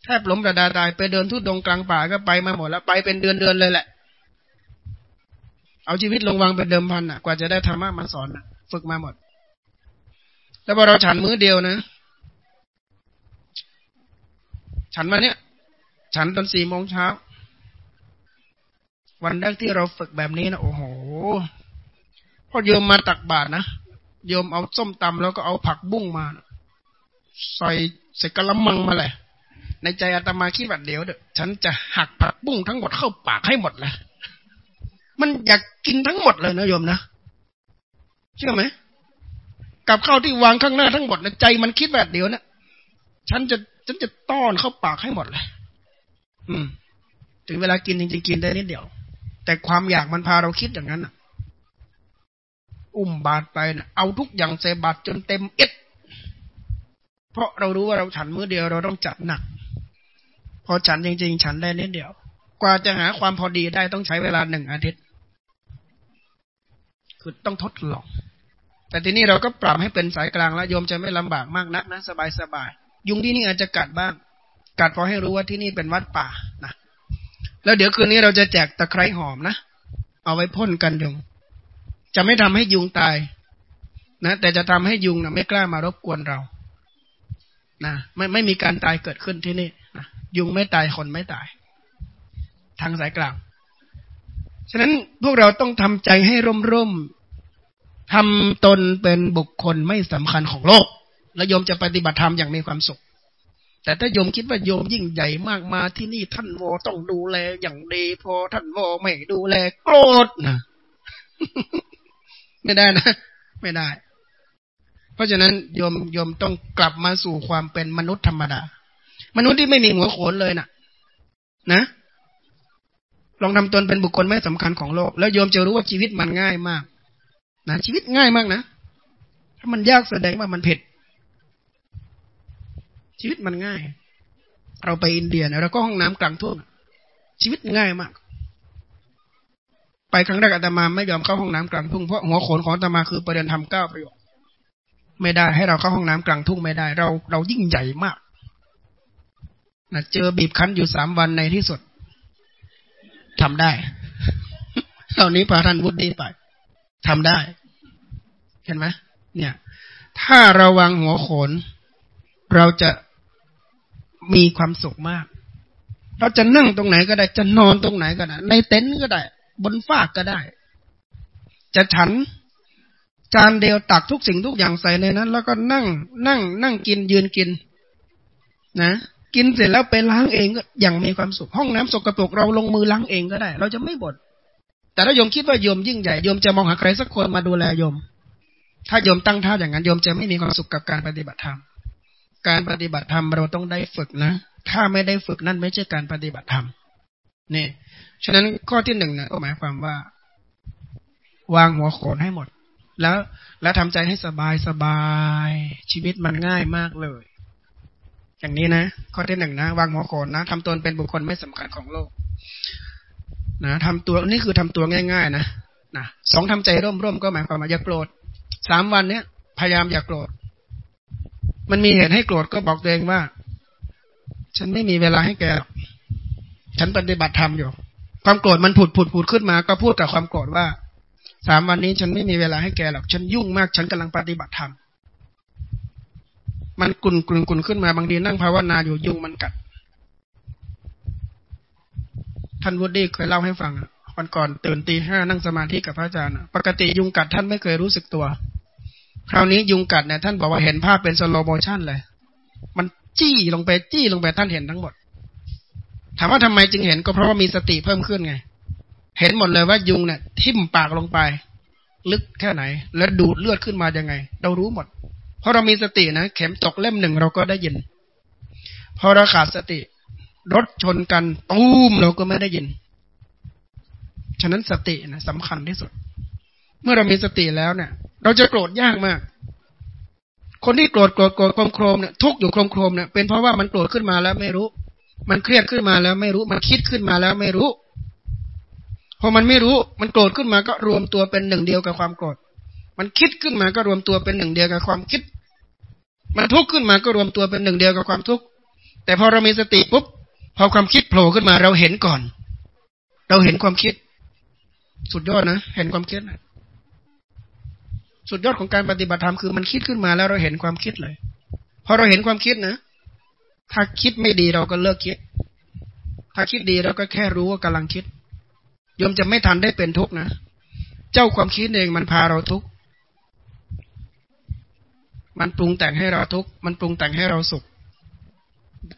แทบล้มระดาตายไปเดินทุดดงกลางป่าก็ไปมาหมดแล้วไปเป็นเดือนเดือนเลยแหละ เอาชีวิตลงวางเป็นเดิมพันอะ กว่าจะได้ธรรมะมาสอนอะ ฝึกมาหมด แล้วพอเราฉันมื้อเดียวนะ ฉันมาเนี้ยฉันตอนสี่โมงเช้า วันแรกที่เราฝึกแบบนี้นะโอ้โหพอโยมมาตักบาตรนะโยมเอาส้มตำแล้วก็เอาผักบุ้งมา ใส่ใส่กระมังมาเลยในใจอาตมาคิดว่าเดี๋ยวเดี๋ยวฉันจะหักผักบุ้งทั้งหมดเข้าปากให้หมดเลยมันอยากกินทั้งหมดเลยนะโยมนะเชื่อไหมกับข้าวที่วางข้างหน้าทั้งหมดในใจมันคิดแบบเดียวนะฉันจะฉันจะต้อนเข้าปากให้หมดเลย อืม ถึงเวลากินจริงๆกินได้นิดเดียว แต่ความอยากมันพาเราคิดอย่างนั้นอะอุ้มบาตรไปนะเอาทุกอย่างใส่บาตรจนเต็มเอ็ด เพราะเรารู้ว่าเราฉันมื้อเดียวเราต้องจัดหนัก พอฉันจริง ๆ ฉันได้นิดเดียว กว่าจะหาความพอดีได้ต้องใช้เวลาหนึ่งอาทิตย์ คือต้องทดลอง แต่ทีนี้เราก็ปรับให้เป็นสายกลางแล้วโยมจะไม่ลำบากมากนักนะสบายๆยุงที่นี่อาจจะกัดบ้าง กัดพอให้รู้ว่าที่นี่เป็นวัดป่านะ แล้วเดี๋ยวคืนนี้เราจะแจกตะไคร้หอมนะ เอาไว้พ่นกันยุง จะไม่ทำให้ยุงตาย นะ แต่จะทำให้ยุงนะไม่กล้ามารบกวนเรา นะไม่ไม่มีการตายเกิดขึ้นที่นี่นะยุงไม่ตายคนไม่ตาย ทางสายกลาง ฉะนั้นพวกเราต้องทำใจให้ร่มร่มทำตนเป็นบุคคลไม่สำคัญของโลก และยมจะปฏิบัติธรรมอย่างมีความสุข แต่ถ้าโยมคิดว่าโยมยิ่งใหญ่มากมาที่นี่ท่านวอต้องดูแลอย่างดีพอท่านวอไม่ดูแลโกรธนะไม่ได้นะ ไม่ได้ เพราะฉะนั้นโยมโยมต้องกลับมาสู่ความเป็นมนุษย์ธรรมดา มนุษย์ที่ไม่มีหัวโขนเลยนะ่ะ นะลองทำตนเป็นบุคคลไม่สำคัญของโลก แล้วโยมจะรู้ว่าชีวิตมันง่ายมาก นะชีวิตง่ายมากนะถ้ามันยากแสดงว่ามันเผ็ด ชีวิตมันง่าย เราไปอินเดียเราก็ห้องน้ำกลางทุ่งชีวิตง่ายมาก ไปครั้งแรกอาตมาไม่ยอมเข้าห้องน้ำกลางทุ่งเพราะหัวโขนของอาตมาคือประเด็นทำเก้าประโยชน์ไม่ได้ให้เราเข้าห้องน้ำกลางทุ่งไม่ได้ เราเรายิ่งใหญ่มากนะเจอบีบคั้นอยู่สามวันในที่สุดทำได้เหล่านี้พระท่านวุฒิไปทำได้ เห็นไหมเนี่ย ถ้าเราวางหัวโขน เราจะ มีความสุขมาก เราจะนั่งตรงไหนก็ได้ จะนอนตรงไหนก็ได้ ในเต็นท์ก็ได้ บนฟากก็ได้ จะฉัน จานเดียวตักทุกสิ่งทุกอย่างใส่ในนั้น แล้วก็นั่ง นั่ง นั่งกินยืนกิน นะ กินเสร็จแล้วไปล้างเองก็อย่างมีความสุข ห้องน้ำสกปรกเราลงมือล้างเองก็ได้ เราจะไม่บน่นแต่ถ้าโยมคิดว่าโยมยิ่งใหญ่โยมจะมองหาใครสักคนมาดูแลโยม ถ้าโยมตั้งท่าอย่างนั้นโยมจะไม่มีความสุขกับการปฏิบัติธรรม การปฏิบัติธรรมเราต้องได้ฝึกนะ ถ้าไม่ได้ฝึกนั่นไม่ใช่การปฏิบัติธรรมนี่ฉะนั้นข้อที่หนึ่งนะก็หมายความว่า วางหัวโขนให้หมด แล้วแล้วทำใจให้สบายสบาย ชีวิตมันง่ายมากเลย อย่างนี้นะ ข้อที่หนึ่งนะ วางหัวโขนนะทำตนเป็นบุคคลไม่สำคัญของโลก นะทำตัวนี่คือทำตัวง่าย ๆ นะนะสองทำใจร่มๆก็หมายความว่าอย่าโกรธสามวันเนี้ยพยายามอย่าโกรธ มันมีเหตุให้โกรธก็บอกตัวเองว่า ฉันไม่มีเวลาให้แกฉันปฏิบัติธรรมอยู่ ความโกรธมันผุดผุดผุดขึ้นมา ก็พูดกับความโกรธว่าสามวันนี้ฉันไม่มีเวลาให้แกหรอก ฉันยุ่งมาก ฉันกำลังปฏิบัติธรรม มันกุนกุนกุนขึ้นมาบางทีนั่งภาวนาอยู่ยุ่งมันกัด ท่านวุฒิเคยเล่าให้ฟังวันก่อนตื่นตีห้านั่งสมาธิกับพระอาจารย์ ปกติยุงกัดท่านไม่เคยรู้สึกตัว คราวนี้ยุงกัดเนี่ยท่านบอกว่าเห็นภาพเป็น slow motion เลย มันจี้ลงไปจี้ลงไปท่านเห็นทั้งหมด ถามว่าทำไมจึงเห็นก็เพราะว่ามีสติเพิ่มขึ้นไง เห็นหมดเลยว่ายุงเนี่ยทิ่มปากลงไป ลึกแค่ไหน แล้วดูดเลือดขึ้นมายังไง เรารู้หมด เพราะเรามีสตินะเข็มตกเล่มหนึ่งเราก็ได้ยิน พอเราขาดสติ รถชนกันตูมเราก็ไม่ได้ยิน ฉะนั้นสตินะสำคัญที่สุด เมื่อเรามีสติแล้วเนี่ย เราจะโกรธยากมาก คนที่โกรธโกรธโกรธโครมโครมเนี่ยทุกอยู่โครมโครมเนี่ยเป็นเพราะว่ามันโกรธขึ้นมาแล้วไม่รู้ มันเครียดขึ้นมาแล้วไม่รู้ มันคิดขึ้นมาแล้วไม่รู้พอมันไม่รู้มันโกรธขึ้นมาก็รวมตัวเป็นหนึ่งเดียวกับความโกรธ มันคิดขึ้นมาก็รวมตัวเป็นหนึ่งเดียวกับความคิด มันทุกข์ขึ้นมาก็รวมตัวเป็นหนึ่งเดียวกับความทุกข์แต่พอเรามีสติปุ๊บพอความคิดโผล่ขึ้นมาเราเห็นก่อน เราเห็นความคิด สุดยอดนะ เห็นความคิดนะ สุดยอดของการปฏิบัติธรรมคือมันคิดขึ้นมาแล้วเราเห็นความคิดเลย พอเราเห็นความคิดนะ ถ้าคิดไม่ดีเราก็เลิกคิด ถ้าคิดดีเราก็แค่รู้ว่ากำลังคิดยมจะไม่ทันได้เป็นทุกข์นะ เจ้าความคิดเองมันพาเราทุกข์ มันปรุงแต่งให้เราทุกข์ มันปรุงแต่งให้เราสุข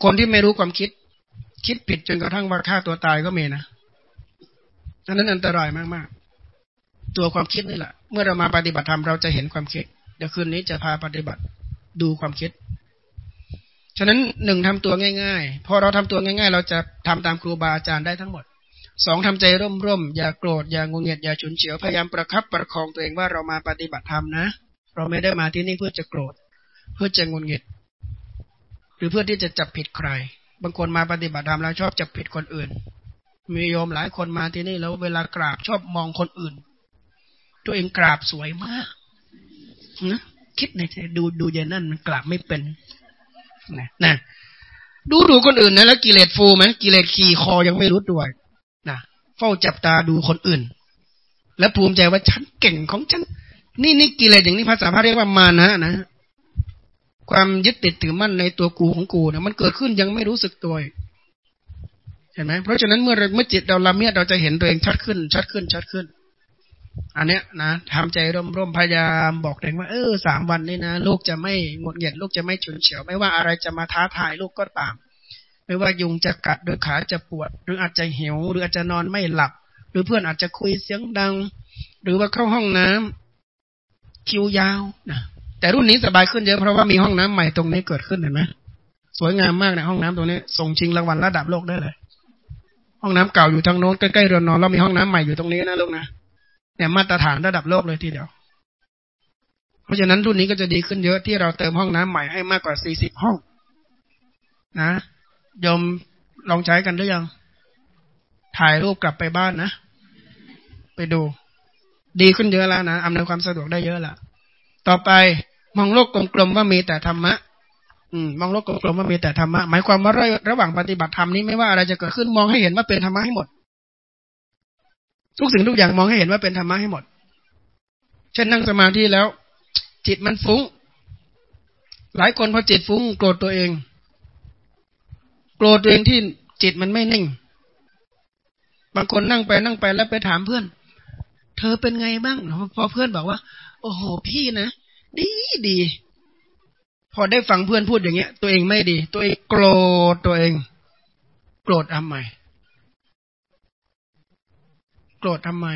คนที่ไม่รู้ความคิด คิดผิดจนกระทั่งว่าฆ่าตัวตายก็มีนะอันนั้นอันตรายมากๆ ตัวความคิดนี่แหละ เมื่อเรามาปฏิบัติธรรมเราจะเห็นความคิด เดี๋ยวคืนนี้จะพาปฏิบัติดูความคิด ฉะนั้นหนึ่งทำตัวง่ายๆ พอเราทำตัวง่าย ๆ เราจะทำตามครูบาอาจารย์ได้ทั้งหมดสองทำใจร่มๆ อย่าโกรธ อย่างงเงียดอย่าฉุนเฉียว พยายามประคับประคองตัวเองว่าเรามาปฏิบัติธรรมนะ เราไม่ได้มาที่นี่เพื่อจะโกรธ เพื่อจะงุนเงียดหรือเพื่อที่จะจับผิดใคร บางคนมาปฏิบัติธรรมแล้วชอบจับผิดคนอื่น มีโยมหลายคนมาที่นี่แล้วเวลากราบชอบมองคนอื่น ตัวเองกราบสวยมากนะคิดในใจดูดูยายนั่นมันกราบไม่เป็นนะนะดูดูคนอื่นนะแล้วกิเลสฟูไหมกิเลสขี่คอยังไม่รู้ตัวนะเฝ้าจับตาดูคนอื่น แล้วภูมิใจว่าฉันเก่งของฉัน นี่นี่กิเลสอย่างนี้ภาษาพระเรียกว่ามานะนะความยึดติดถือมั่นในตัวกูของกูนะมันเกิดขึ้นยังไม่รู้สึกตัวเห็นไหมเพราะฉะนั้นเมื่อเมื่อจิตเราละเมียดเราจะเห็นตัวเองชัดขึ้น ชัดขึ้นชัดขึ้น อันเนี้ยนะทำใจร่มๆพยายามบอกเด็กว่าเออสามวันนี้นะ ลูกจะไม่หงุดหงิดลูกจะไม่ฉุนเฉียว ไม่ว่าอะไรจะมาท้าทายลูกก็ตาม ไม่ว่ายุงจะกัดหรือขาจะปวด หรืออาจจะหิว หรืออาจจะนอนไม่หลับ หรือเพื่อนอาจจะคุยเสียงดัง หรือว่าเข้าห้องน้ำคิวยาวนะแต่รุ่นนี้สบายขึ้นเยอะเพราะว่ามีห้องน้ำใหม่ตรงนี้เกิดขึ้นเห็นไหมสวยงามมากในห้องน้ำตรงนี้ส่งชิงรางวัลระดับโลกได้เลย ห้องน้ำเก่าอยู่ทางโน้นใกล้ๆเรือนนอนแล้วมีห้องน้ำใหม่อยู่ตรงนี้นะลูกนะ เนี่ยมาตรฐานระดับโลกเลยทีเดียว เพราะฉะนั้นรุ่นนี้ก็จะดีขึ้นเยอะที่เราเติมห้องน้ำใหม่ให้มากกว่าสี่สิบห้อง นะยมลองใช้กันหรือยัง ถ่ายรูปกลับไปบ้านนะ ไปดู ดีขึ้นเยอะแล้วนะอำนวยความสะดวกได้เยอะละต่อไปมองโลกกลมๆว่ามีแต่ธรรมะ อืมมองโลกกลมๆว่ามีแต่ธรรมะ หมายความว่าระหว่างปฏิบัติธรรมนี้ไม่ว่าอะไรจะเกิดขึ้นมองให้เห็นว่าเป็นธรรมะให้หมด ทุกสิ่งทุกอย่างมองให้เห็นว่าเป็นธรรมะให้หมด เช่นนั่งสมาธิแล้ว จิตมันฟุง้ง หลายคนพอจิตฟุง้งโกรธตัวเอง โกรธตัวเองที่จิตมันไม่นิ่ง บางคนนั่งไปนั่งไปแล้วไปถามเพื่อน เธอเป็นไงบ้างพอเพื่อนบอกว่า โอ้โหพี่นะดีดี พอได้ฟังเพื่อนพูดอย่างเงี้ย ตัวเองไม่ดี ตัวเองโกรธตัวเอง โกรธทำไม โกรธทำไม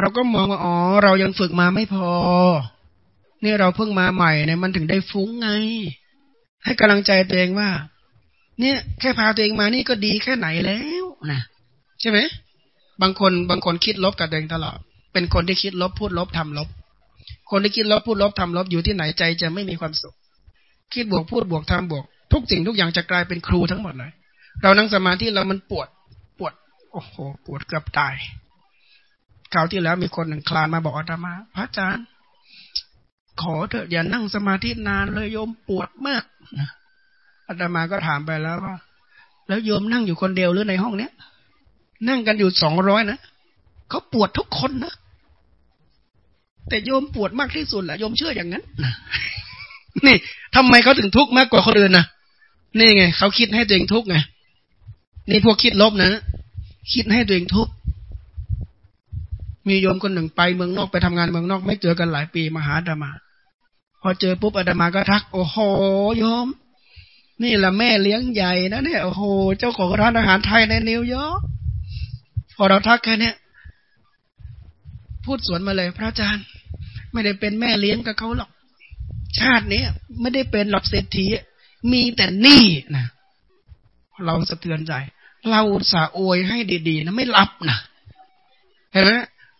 เราก็มองว่าอ๋อ เรายังฝึกมาไม่พอ นี่เราเพิ่งมาใหม่เนี่ยมันถึงได้ฟุ้งไง ให้กำลังใจตัวเองว่า เนี่ย แค่พาตัวเองมานี่ก็ดีแค่ไหนแล้วนะใช่ไหมบางคนบางคนคิดลบกับตัวเองตลอด เป็นคนที่คิดลบพูดลบทำลบ คนที่คิดลบพูดลบทำลบอยู่ที่ไหนใจจะไม่มีความสุข คิดบวกพูดบวกทำบวก ทุกสิ่งทุกอย่างจะกลายเป็นครูทั้งหมดเลย เรานั่งสมาธิเรามันปวด โอ้โหปวดเกือบตายคราวที่แล้วมีคนหนึ่งคลานมาบอกอาตมา พระอาจารย์ขอเถอะอย่านั่งสมาธินานเลยโยมปวดมากอาตมาก็ถามไปแล้วว่า แล้วโยมนั่งอยู่คนเดียวหรือในห้องเนี้ย นั่งกันอยู่สองร้อยนะเขาปวดทุกคนนะแต่โยมปวดมากที่สุดแหละโยมเชื่ออย่างนั้นนี่ทำไมเขาถึงทุกข์มากกว่าคนอื่นนะนี่ไงเขาคิดให้ตัวเองทุกข์ไงนี่พวกคิดลบนะ คิดให้ตัวเองทุกข์มีโยมคนหนึ่งไปเมืองนอกไปทำงานเมืองนอก ไม่เจอกันหลายปีมาหาอาตมา พอเจอปุ๊บอาตมาก็ทัก โอ้โหโยม นี่แหละแม่เลี้ยงใหญ่นะเนี่ยโอ้โหเจ้าของร้านอาหารไทยในนิวยอร์กพอเราทักแค่นี้พูดสวนมาเลย พระอาจารย์ ไม่ได้เป็นแม่เลี้ยงกับเขาหรอก ชาตินี้ไม่ได้เป็นหลอกเศรษฐีมีแต่หนี้นะเราสะเทือนใจ เราสาโอยให้ดีๆนะไม่รับนะเห็นไหม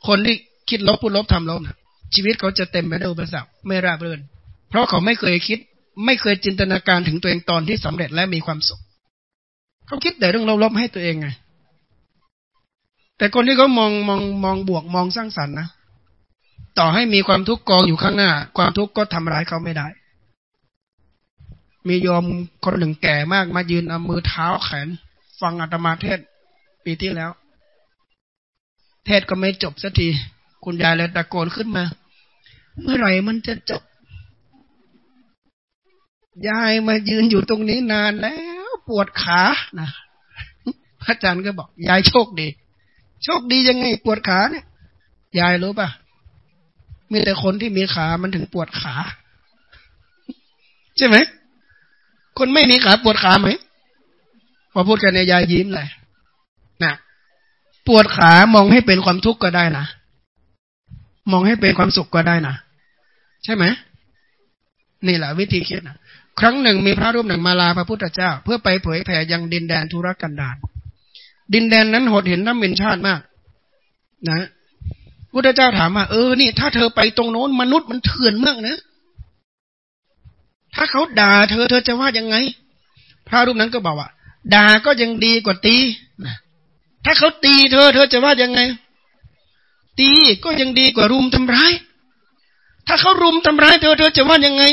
คนที่คิดลบพูดลบทำลบนะชีวิตเขาจะเต็มไปด้วยอุปสรรคไม่ราบรื่น เพราะเขาไม่เคยคิด ไม่เคยจินตนาการถึงตัวเองตอนที่สำเร็จและมีความสุข เขาคิดแต่เรื่องลบๆให้ตัวเองไงแต่คนที่เขามองมองมองบวกมองสร้างสรรค์นะต่อให้มีความทุกข์กองอยู่ข้างหน้า ความทุกข์ก็ทำร้ายเขาไม่ได้ มียอมคนหนึ่งแก่มากมายืนเอามือเท้าแขน ฟังอาตมาเทศปีที่แล้ว เทศก็ไม่จบสักที คุณยายเลยตะโกนขึ้นมา เมื่อไหร่มันจะจบ ยายมายืนอยู่ตรงนี้นานแล้ว ปวดขานะพระอาจารย์ก็บอก ยายโชคดี โชคดียังไง ปวดขาเนี่ย ยายรู้ปะมีแต่คนที่มีขามันถึงปวดขา ใช่ไหมคนไม่มีขาปวดขาไหม พอพูดกันในยายยิ้มเลยนะปวดขามองให้เป็นความทุกข์ก็ได้นะมองให้เป็นความสุขก็ได้นะใช่ไหมนี่แหละวิธีคิดนะครั้งหนึ่งมีพระรูปหนึ่งมาลาพระพุทธเจ้า เพื่อไปเผยแผ่ยังดินแดนธุรกันดารดินแดนนั้นหดเห็นน้ำมินชาติมาก นะพุทธเจ้าถามว่าเออนี่ ถ้าเธอไปตรงโน้นมนุษย์มันเถื่อนมากนะ ถ้าเขาด่าเธอเธอจะว่ายังไง พระรูปนั้นก็บอกว่า ด่าก็ยังดีกว่าตีถ้าเขาตีเธอ เธอจะว่ายังไง ตีก็ยังดีกว่ารุมทำร้าย ถ้าเขารุมทำร้ายเธอ เธอจะว่ายังไง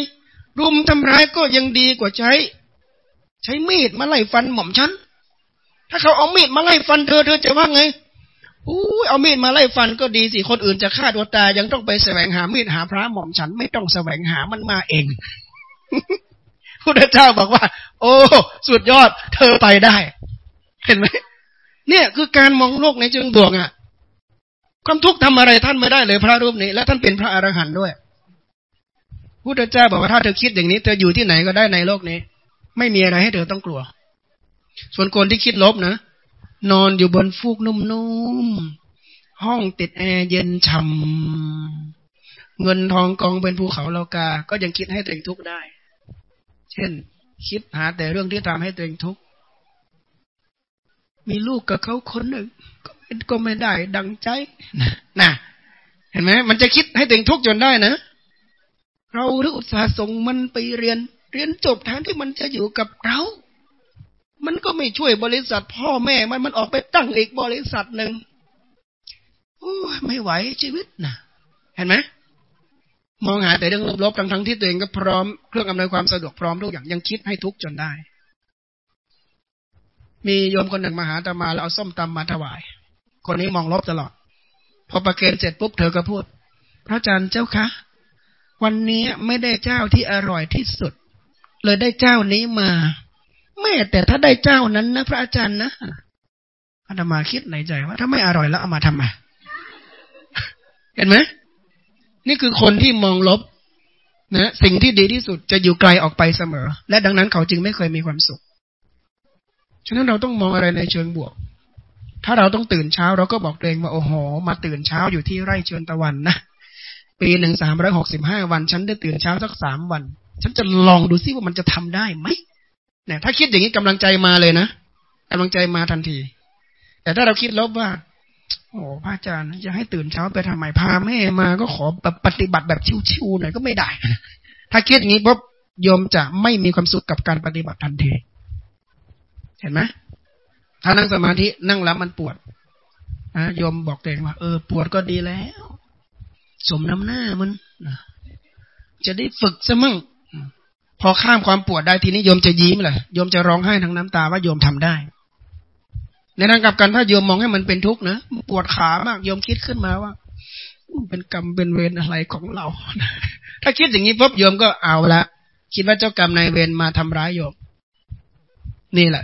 รุมทำร้ายก็ยังดีกว่าใช้ ใช้มีดมาไล่ฟันหม่อมฉัน ถ้าเขาเอามีดมาไล่ฟันเธอ เธอจะว่าไงอู้เอามีดมาไล่ฟันก็ดีสิ คนอื่นจะฆ่าตัวตายยังต้องไปแสวงหามีดหาพระหม่อมฉันไม่ต้องแสวงหามันมาเอง พระเจ้าบอกว่า โอ้สุดยอด เธอไปได้ เห็นไหมเนี่ยคือการมองโลกในเชิงบวกอะ ความทุกข์ทำอะไรท่านไม่ได้เลยพระรูปนี้ และท่านเป็นพระอรหันต์ด้วยพุทธเจ้าบอกว่าถ้าเธอคิดอย่างนี้เธออยู่ที่ไหนก็ได้ในโลกนี้ ไม่มีอะไรให้เธอต้องกลัว ส่วนคนที่คิดลบนะนอนอยู่บนฟูกนุ่มๆห้องติดแอร์เย็นฉ่ำเงินทองกองเป็นภูเขาเลากา ก็ยังคิดให้ตัวเองทุกข์ได้ เช่น คิดหาแต่เรื่องที่ทำให้ตัวเองทุกข์มีลูกกับเขาคนหนึ่งก็ก็ไม่ได้ ดังใจนะเห็นไหมมันจะคิดให้ตัวเองทุกข์จนได้นะ เราหรืออุตสาห์ส่งมันไปเรียน เรียนจบแทนที่มันจะอยู่กับเรา มันก็ไม่ช่วยบริษัทพ่อแม่มันมันออกไปตั้งอีกบริษัทหนึ่งโอ้ไม่ไหวชีวิตนะเห็นไหม มองหาแต่เรื่องลบๆทั้งๆที่ตัวเองก็พร้อมเครื่องอำนวยความสะดวกพร้อมทุกอย่างยังคิดให้ทุกจนได้ มีโยมคนหนึ่งมาหาตมาแล้วเอาส้มตำมาถวาย คนนี้มองลบตลอด พอประเคนเสร็จปุ๊บเธอก็พูด พระอาจารย์เจ้าคะ วันนี้ไม่ได้เจ้าที่อร่อยที่สุด เลยได้เจ้านี้มาแม่แต่ถ้าได้เจ้านั้นนะ พระอาจารย์นะอาตมาคิดในใจว่า ถ้าไม่อร่อยแล้วเอามาทำไมเห็นไหม นี่คือคนที่มองลบนะสิ่งที่ดีที่สุดจะอยู่ไกลออกไปเสมอ และดังนั้นเขาจึงไม่เคยมีความสุข ฉะนั้นเราต้องมองอะไรในเชิงบวก ถ้าเราต้องตื่นเช้าเราก็บอกตัวเองว่าโอ้โห มาตื่นเช้าอยู่ที่ไร่เชิญตะวันนะปีหนึ่งสามร้อยหกสิบห้าวัน ฉันได้ตื่นเช้าสักสามวัน ฉันจะลองดูซิว่ามันจะทำได้ไหมเนี่ยถ้าคิดอย่างนี้กำลังใจมาเลยนะกำลังใจมาทันที แต่ถ้าเราคิดลบว่า โอ้พระอาจารย์จะให้ตื่นเช้าไปทำไมพาแม่มาก็ขอแบบปฏิบัติแบบชิวๆหน่อยก็ไม่ได้ ถ้าคิดอย่างนี้ปุ๊บโยมจะไม่มีความสุขกับการปฏิบัติทันที เห็นไหมถ้านั่งสมาธินั่งแล้วมันปวดนะโยมบอกตัวเองว่าเออปวดก็ดีแล้ว สมน้ำหน้ามันจะได้ฝึกซะมั่งพอข้ามความปวดได้ทีนี้โยมจะยิ้มเลยโยมจะร้องไห้ทั้งน้ำตาว่าโยมทำได้ ในทางกลับกันถ้าโยมมองให้มันเป็นทุกข์นะปวดขามากโยมคิดขึ้นมาว่า เป็นกรรมเป็นเวรอะไรของเรา ถ้าคิดอย่างนี้ปุ๊บโยมก็เอาละคิดว่าเจ้ากรรมนายเวรมาทำร้ายโยม นี่แหละ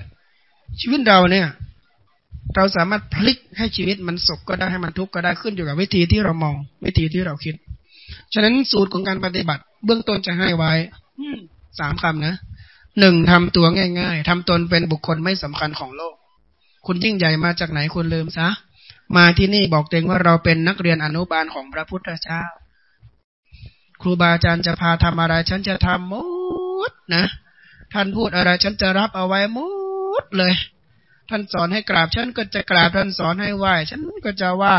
ชีวิตเราเนี่ย เราสามารถพลิกให้ชีวิตมันสุขก็ได้ให้มันทุกข์ก็ได้ขึ้นอยู่กับวิธีที่เรามอง วิธีที่เราคิด ฉะนั้นสูตรของการปฏิบัติ เบื้องต้นจะให้ไว้สามคำนะหนึ่งทำตัวง่าย ๆทำตนเป็นบุคคลไม่สำคัญของโลก คุณยิ่งใหญ่มาจากไหนคุณลืมซะ มาที่นี่บอกเองว่าเราเป็นนักเรียนอนุบาลของพระพุทธเจ้า ครูบาอาจารย์จะพาทำอะไร ฉันจะทำหมดนะ ท่านพูดอะไร ฉันจะรับเอาไว้หมดเลย ท่านสอนให้กราบ ฉันก็จะกราบ ท่านสอนให้ไหว้ ฉันก็จะไหว้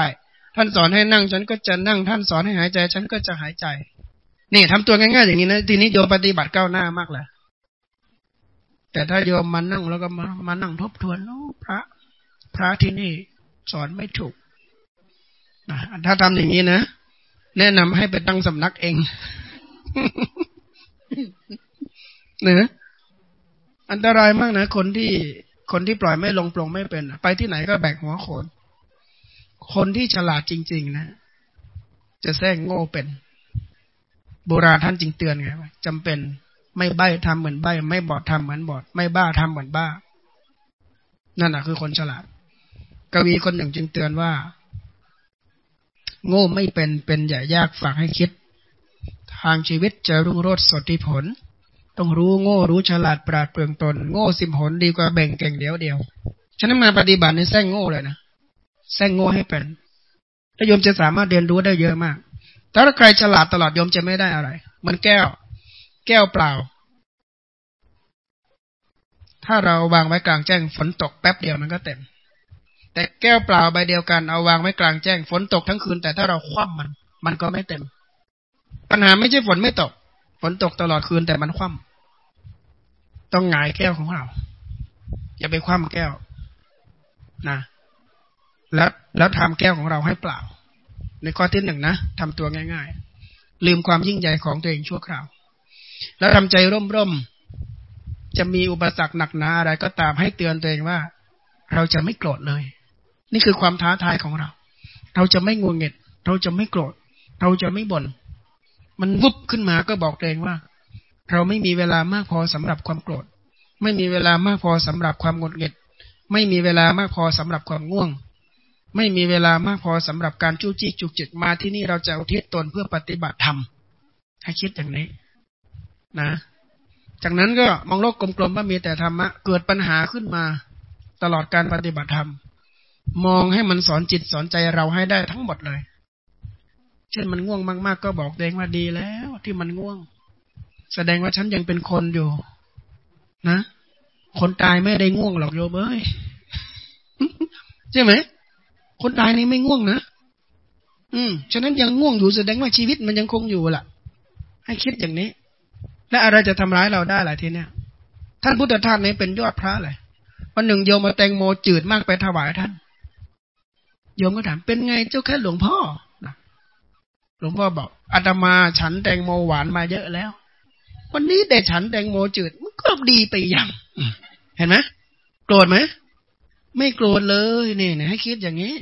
ท่านสอนให้นั่ง ฉันก็จะนั่ง ท่านสอนให้หายใจ ฉันก็จะหายใจ นี่ทำตัวง่ายๆอย่างนี้นะ ทีนี้โยมปฏิบัติก้าวหน้ามากเลยแต่ถ้าโยมมานั่งแล้วก็มามานั่งทบทวนโอ้ พระที่นี่สอนไม่ถูกนะถ้าทำอย่างนี้นะ แนะนำให้ไปตั้งสำนักเองเนะอันตรายมากนะ คนที่คนที่ปล่อยไม่ลงปลงไม่เป็น ไปที่ไหนก็แบกหัวโขน คนที่ฉลาดจริง ๆ นะ จะแท้งโง่เป็น โบราณท่านจริงเตือนไงว่าจำเป็นไม่ใบ้ทำเหมือนใบ้ ไม่บอดทำเหมือนบอด ไม่บ้าทำเหมือนบ้า นั่นแหะคือคนฉลาด กวีคนหนึ่งจึงเตือนว่า โง่ไม่เป็นเป็นอย่ายากฝากให้คิด ทางชีวิตจะรุ่งโรจน์สดที่ผล ต้องรู้โง่รู้ฉลาดปราดเปรื่องตน โง่สิบหนดีกว่าแบ่งเก่งเดียวเดียวฉะนั้นมาปฏิบัติในแส้งโง่เลยนะแส้งโง่ให้เป็นถ้าโยมจะสามารถเรียนรู้ได้เยอะมากถ้าใครฉลาดตลอดโยมจะไม่ได้อะไรมันแก้ว แก้วเปล่า ถ้าเราวางไว้กลางแจ้งฝนตกแป๊บเดียวมันก็เต็ม แต่แก้วเปล่าใบเดียวกันเอาวางไว้กลางแจ้งฝนตกทั้งคืน แต่ถ้าเราคว่ำมัน มันก็ไม่เต็ม ปัญหาไม่ใช่ฝนไม่ตก ฝนตกตลอดคืนแต่มันคว่ำต้องหงายแก้วของเรา อย่าไปคว่ำแก้วนะแล้วแล้วทำแก้วของเราให้เปล่า ในข้อที่หนึ่งนะทำตัวง่าย ๆ ลืมความยิ่งใหญ่ของตัวเองชั่วคราว แล้วทำใจร่มๆจะมีอุปสรรคหนักหนาอะไรก็ตามให้เตือนตัวเองว่า เราจะไม่โกรธเลย นี่คือความท้าทายของเรา เราจะไม่งวงเงียเราจะไม่โกรธ เราจะไม่บน่น มันวุบขึ้นมาก็บอกตัวเองว่า เราไม่มีเวลามากพอสำหรับความโกรธ ไม่มีเวลามากพอสำหรับความงดเง็ดไม่มีเวลามากพอสำหรับความง่วง ไม่มีเวลามากพอสำหรับการจู้จี้จุกจิกมาที่นี่เราจะอุทิศตนเพื่อปฏิบัติธรรม ให้คิดอย่างนี้ นะ จากนั้นก็มองโลกกลมๆว่ามีแต่ธรรมะ เกิดปัญหาขึ้นมา ตลอดการปฏิบัติธรรม มองให้มันสอนจิตสอนใจเราให้ได้ทั้งหมดเลย เช่นมันง่วงมาก ๆ ก็บอกเองว่าดีแล้วที่มันง่วง แสดงว่าฉันยังเป็นคนอยู่ นะ คนตายไม่ได้ง่วงหรอกโยมเอ้ยใช่ไหม คนตายนี่ไม่ง่วงนะ อืม ฉะนั้นยังง่วงอยู่แสดงว่าชีวิตมันยังคงอยู่ล่ะ ให้คิดอย่างนี้ และอะไรจะทำร้ายเราได้ล่ะทีเนี้ยท่านพุทธทาสนี้เป็นยอดพระเลยวันหนึ่งโยมมาแตงโมจืดมากไปถวายท่าน โยมก็ถามเป็นไงเจ้าแค่หลวงพ่อหลวงพ่อบอกอาตมาฉันแตงโมหวานมาเยอะแล้ว วันนี้แต่ฉันแตงโมจืดมันก็ดีไปอย่างเห็นไหมโกรธไหมไม่โกรธเลยนี่นะให้คิดอย่างนี้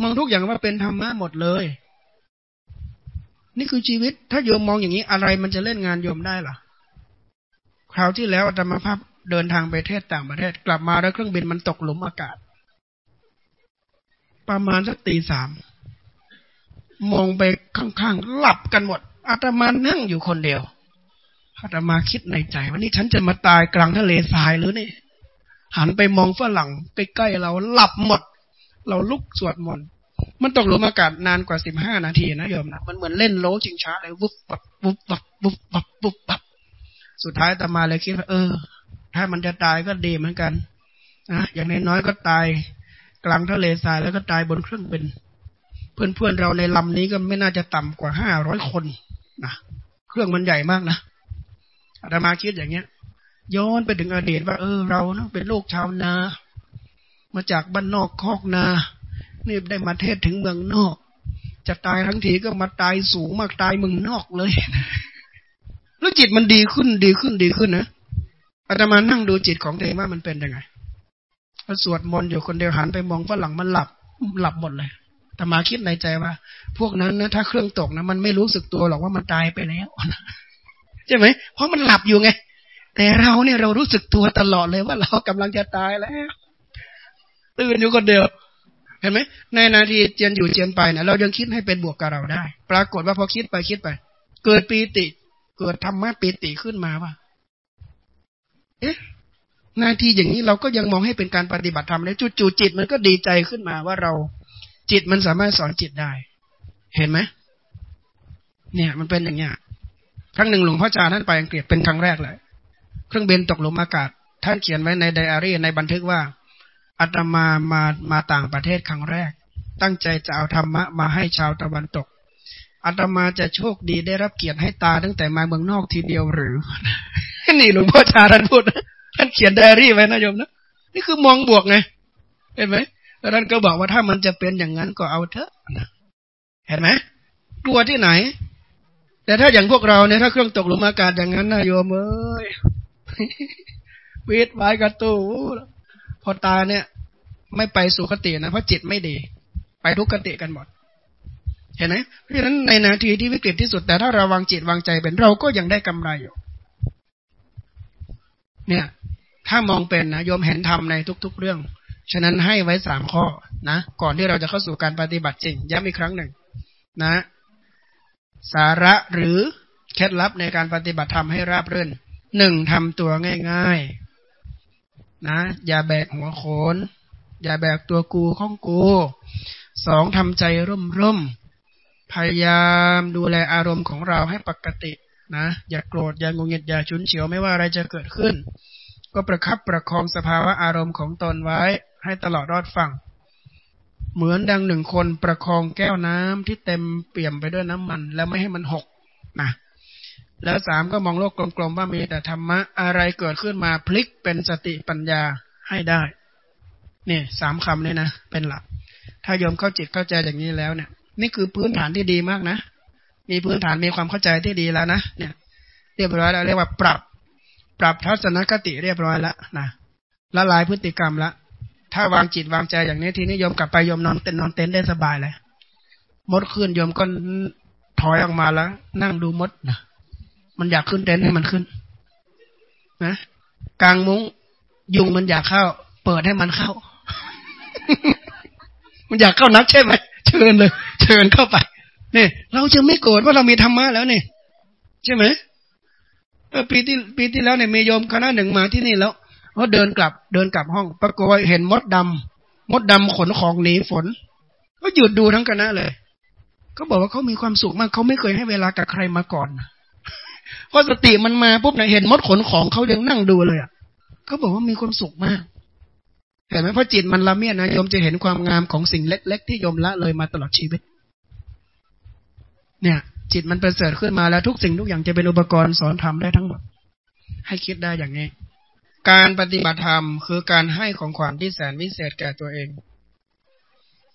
มองทุกอย่างว่าเป็นธรรมะหมดเลย นี่คือชีวิต ถ้าโยมมองอย่างนี้อะไรมันจะเล่นงานโยมได้หรอคราวที่แล้วอาตมาภาพเดินทางไปเทศต่างประเทศ กลับมาแล้วเครื่องบินมันตกหลุมอากาศ ประมาณสักตีสามมองไปข้างๆหลับกันหมดอาตมานั่งอยู่คนเดียวอาตมาคิดในใจว่านี่ฉันจะมาตายกลางทะเลทรายหรือนี่หันไปมองฝรั่งใกล้ๆเราหลับหมด เราลุกสวดมนต์มันตกหลุมอากาศนานกว่าสิบห้านาทีนะโยมนะมันเหมือนเล่นโลจิงช้าเลยวุบปับวุบปับวุบปับวุบปับสุดท้ายตมาเลยคิดว่าเออ ถ้ามันจะตายก็ดีเหมือนกันนะอย่างน้อยๆก็ตาย กลางทะเลทรายแล้วก็ตายบนเครื่องบิน เพื่อนๆเราในลำนี้ก็ไม่น่าจะต่ำกว่าห้าร้อยคนนะเครื่องมันใหญ่มากนะอาตมาคิดอย่างเงี้ย ย้อนไปถึงอดีตว่า เออเราเนาะเป็นลูกชาวนา มาจากบ้านนอกคอกนานี่ได้มาเทศถึงเมืองนอก จะตายทั้งทีก็มาตายสูงมากตายเมืองนอกเลยแล้วจิตมันดีขึ้นดีขึ้นดีขึ้นนะอาตมานั่งดูจิตของตัวเองว่ามันเป็นยังไง พอสวดมนต์อยู่คนเดียวหันไปมองฝรั่งมันหลับหลับหมดเลยแต่มาคิดในใจว่า พวกนั้นนะถ้าเครื่องตกนะมันไม่รู้สึกตัวหรอกว่ามันตายไปแล้วใช่ไหมเพราะมันหลับอยู่ไง แต่เราเนี่ยเรารู้สึกตัวตลอดเลยว่าเรากำลังจะตายแล้ว ตื่นอยู่คนเดียว เห็นไหมในนาทีเจียนอยู่เจียนไปนี่ยเรายังคิดให้เป็นบวกกับเราได้ ปรากฏว่าพอคิดไปคิดไป เกิดปีติ เกิดธรรมะปีติขึ้นมาว่าเอ๊ะ หน้าที่อย่างนี้เราก็ยังมองให้เป็นการปฏิบัติธรรมแล้วจู่ๆจิตมันก็ดีใจขึ้นมาว่าเราจิตมันสามารถสอนจิตได้ เห็นไหมเนี่ยมันเป็นอย่างเงี้ยครั้งหนึ่งหลวงพ่อจาท่านไปอังกฤษเป็นครั้งแรกเลยเครื่องบินตกหลุมอากาศ ท่านเขียนไว้ในไดอารี่ในบันทึกว่าอาตมามามาต่างประเทศครั้งแรก ตั้งใจจะเอาธรรมะมาให้ชาวตะวันตกอาตมาจะโชคดีได้รับเกียรติให้ตาตั้งแต่มาเมืองนอกทีเดียวหรือ นี่หลวงพ่อชาท่านพูด ท่านเขียนไดอารี่ไว้นะโยมนะนี่คือมองบวกไงเห็นไหมแล้วท่านก็บอกว่าถ้ามันจะเป็นอย่างนั้นก็เอาเถอะเห็นไหมกลัวที่ไหน แต่ถ้าอย่างพวกเราเนี่ยถ้าเครื่องตกหลุมอากาศอย่างนั้นนะโยมเอ้ยวิทไว้กระตูพอตาเนี่ย ไม่ไปสู่คตินะเพราะจิตไม่ดี ไปทุกคติกันหมดเห็นไหมเพราะฉะนั้นในนาทีที่วิกฤตที่สุดแต่ถ้าเราวางจิตวางใจเป็นเราก็ยังได้กำไรอยู่ เนี่ย ถ้ามองเป็นนะโยมเห็นธรรมในทุก ๆ เรื่อง ฉะนั้นให้ไว้สามข้อนะก่อนที่เราจะเข้าสู่การปฏิบัติจริงย้ำอีกครั้งหนึ่ง นะ สาระหรือเคล็ดลับในการปฏิบัติธรรมให้ราบรื่นหนึ่งทำตัวง่าย ๆ นะ อย่าแบกหัวโขน อย่าแบกตัวกูข้องกูสองทำใจร่มๆพยายามดูแลอารมณ์ของเราให้ปกติ นะอย่าโกรธอย่างงงเงียดอย่าชุนเฉียวไม่ว่าอะไรจะเกิดขึ้น ก็ประคับประคองสภาวะอารมณ์ของตนไว้ให้ตลอดรอดฟังเหมือนดังหนึ่งคนประคองแก้วน้ำที่เต็มเปี่ยมไปด้วยน้ำมัน แล้วไม่ให้มันหกนะแล้วสามก็มองโลกกลมๆว่ามีแต่ธรรมะอะไรเกิดขึ้นมาพลิกเป็นสติปัญญาให้ได้เนี่ยสามคำนี่นะ เป็นหลัก ถ้ายอมเข้าจิตเข้าใจอย่างนี้แล้วเนี่ย นี่คือพื้นฐานที่ดีมากนะ มีพื้นฐานมีความเข้าใจที่ดีแล้วนะเนี่ย เรียบร้อยแล้วเรียกว่าปรับ ปรับทัศนคติเรียบร้อยแล้วนะละลายพฤติกรรมละถ้าวางจิตวางใจอย่างนี้ทีนี้ยมกลับไปยมนอนเต็นนอนเต็นได้สบายเลยมดขึ้นยมก็ถอยออกมาแล้ว นั่งดูมดนะมันอยากขึ้นเต็นให้มันขึ้น นะกลางมุ้งยุงมันอยากเข้า เปิดให้มันเข้า มันอยากเข้านักใช่ไหมเชิญเลย เชิญเข้าไป เนี่ยเราจะไม่โกรธว่าเรามีธรรมะแล้วเนี่ยใช่ไหมปีที่ปีที่แล้วเนี่ยมีโยมคณะหนึ่งมาที่นี่แล้วเขาเดินกลับ เดินกลับห้องปรากฏเห็นมดดำมดดำขนของหนีฝน ก็หยุดดูทั้งคณะเลยเขาบอกว่าเขามีความสุขมากเขาไม่เคยให้เวลากับใครมาก่อนพอสติมันมาปุ๊บเนี่ยเห็นมดขนของเขายังนั่งดูเลยอะเขาบอกว่ามีความสุขมากเห็นไหมพอจิตมันละเมียดนะโยมจะเห็นความงามของสิ่งเล็ก ๆ ที่โยมละเลยมาตลอดชีวิต เนี่ย จิตมันประเสริฐขึ้นมาแล้วทุกสิ่งทุกอย่างจะเป็นอุปกรณ์สอนทำได้ทั้งหมด ให้คิดได้อย่างนี้ การปฏิบัติธรรมคือการให้ของขวัญที่แสนวิเศษแก่ตัวเอง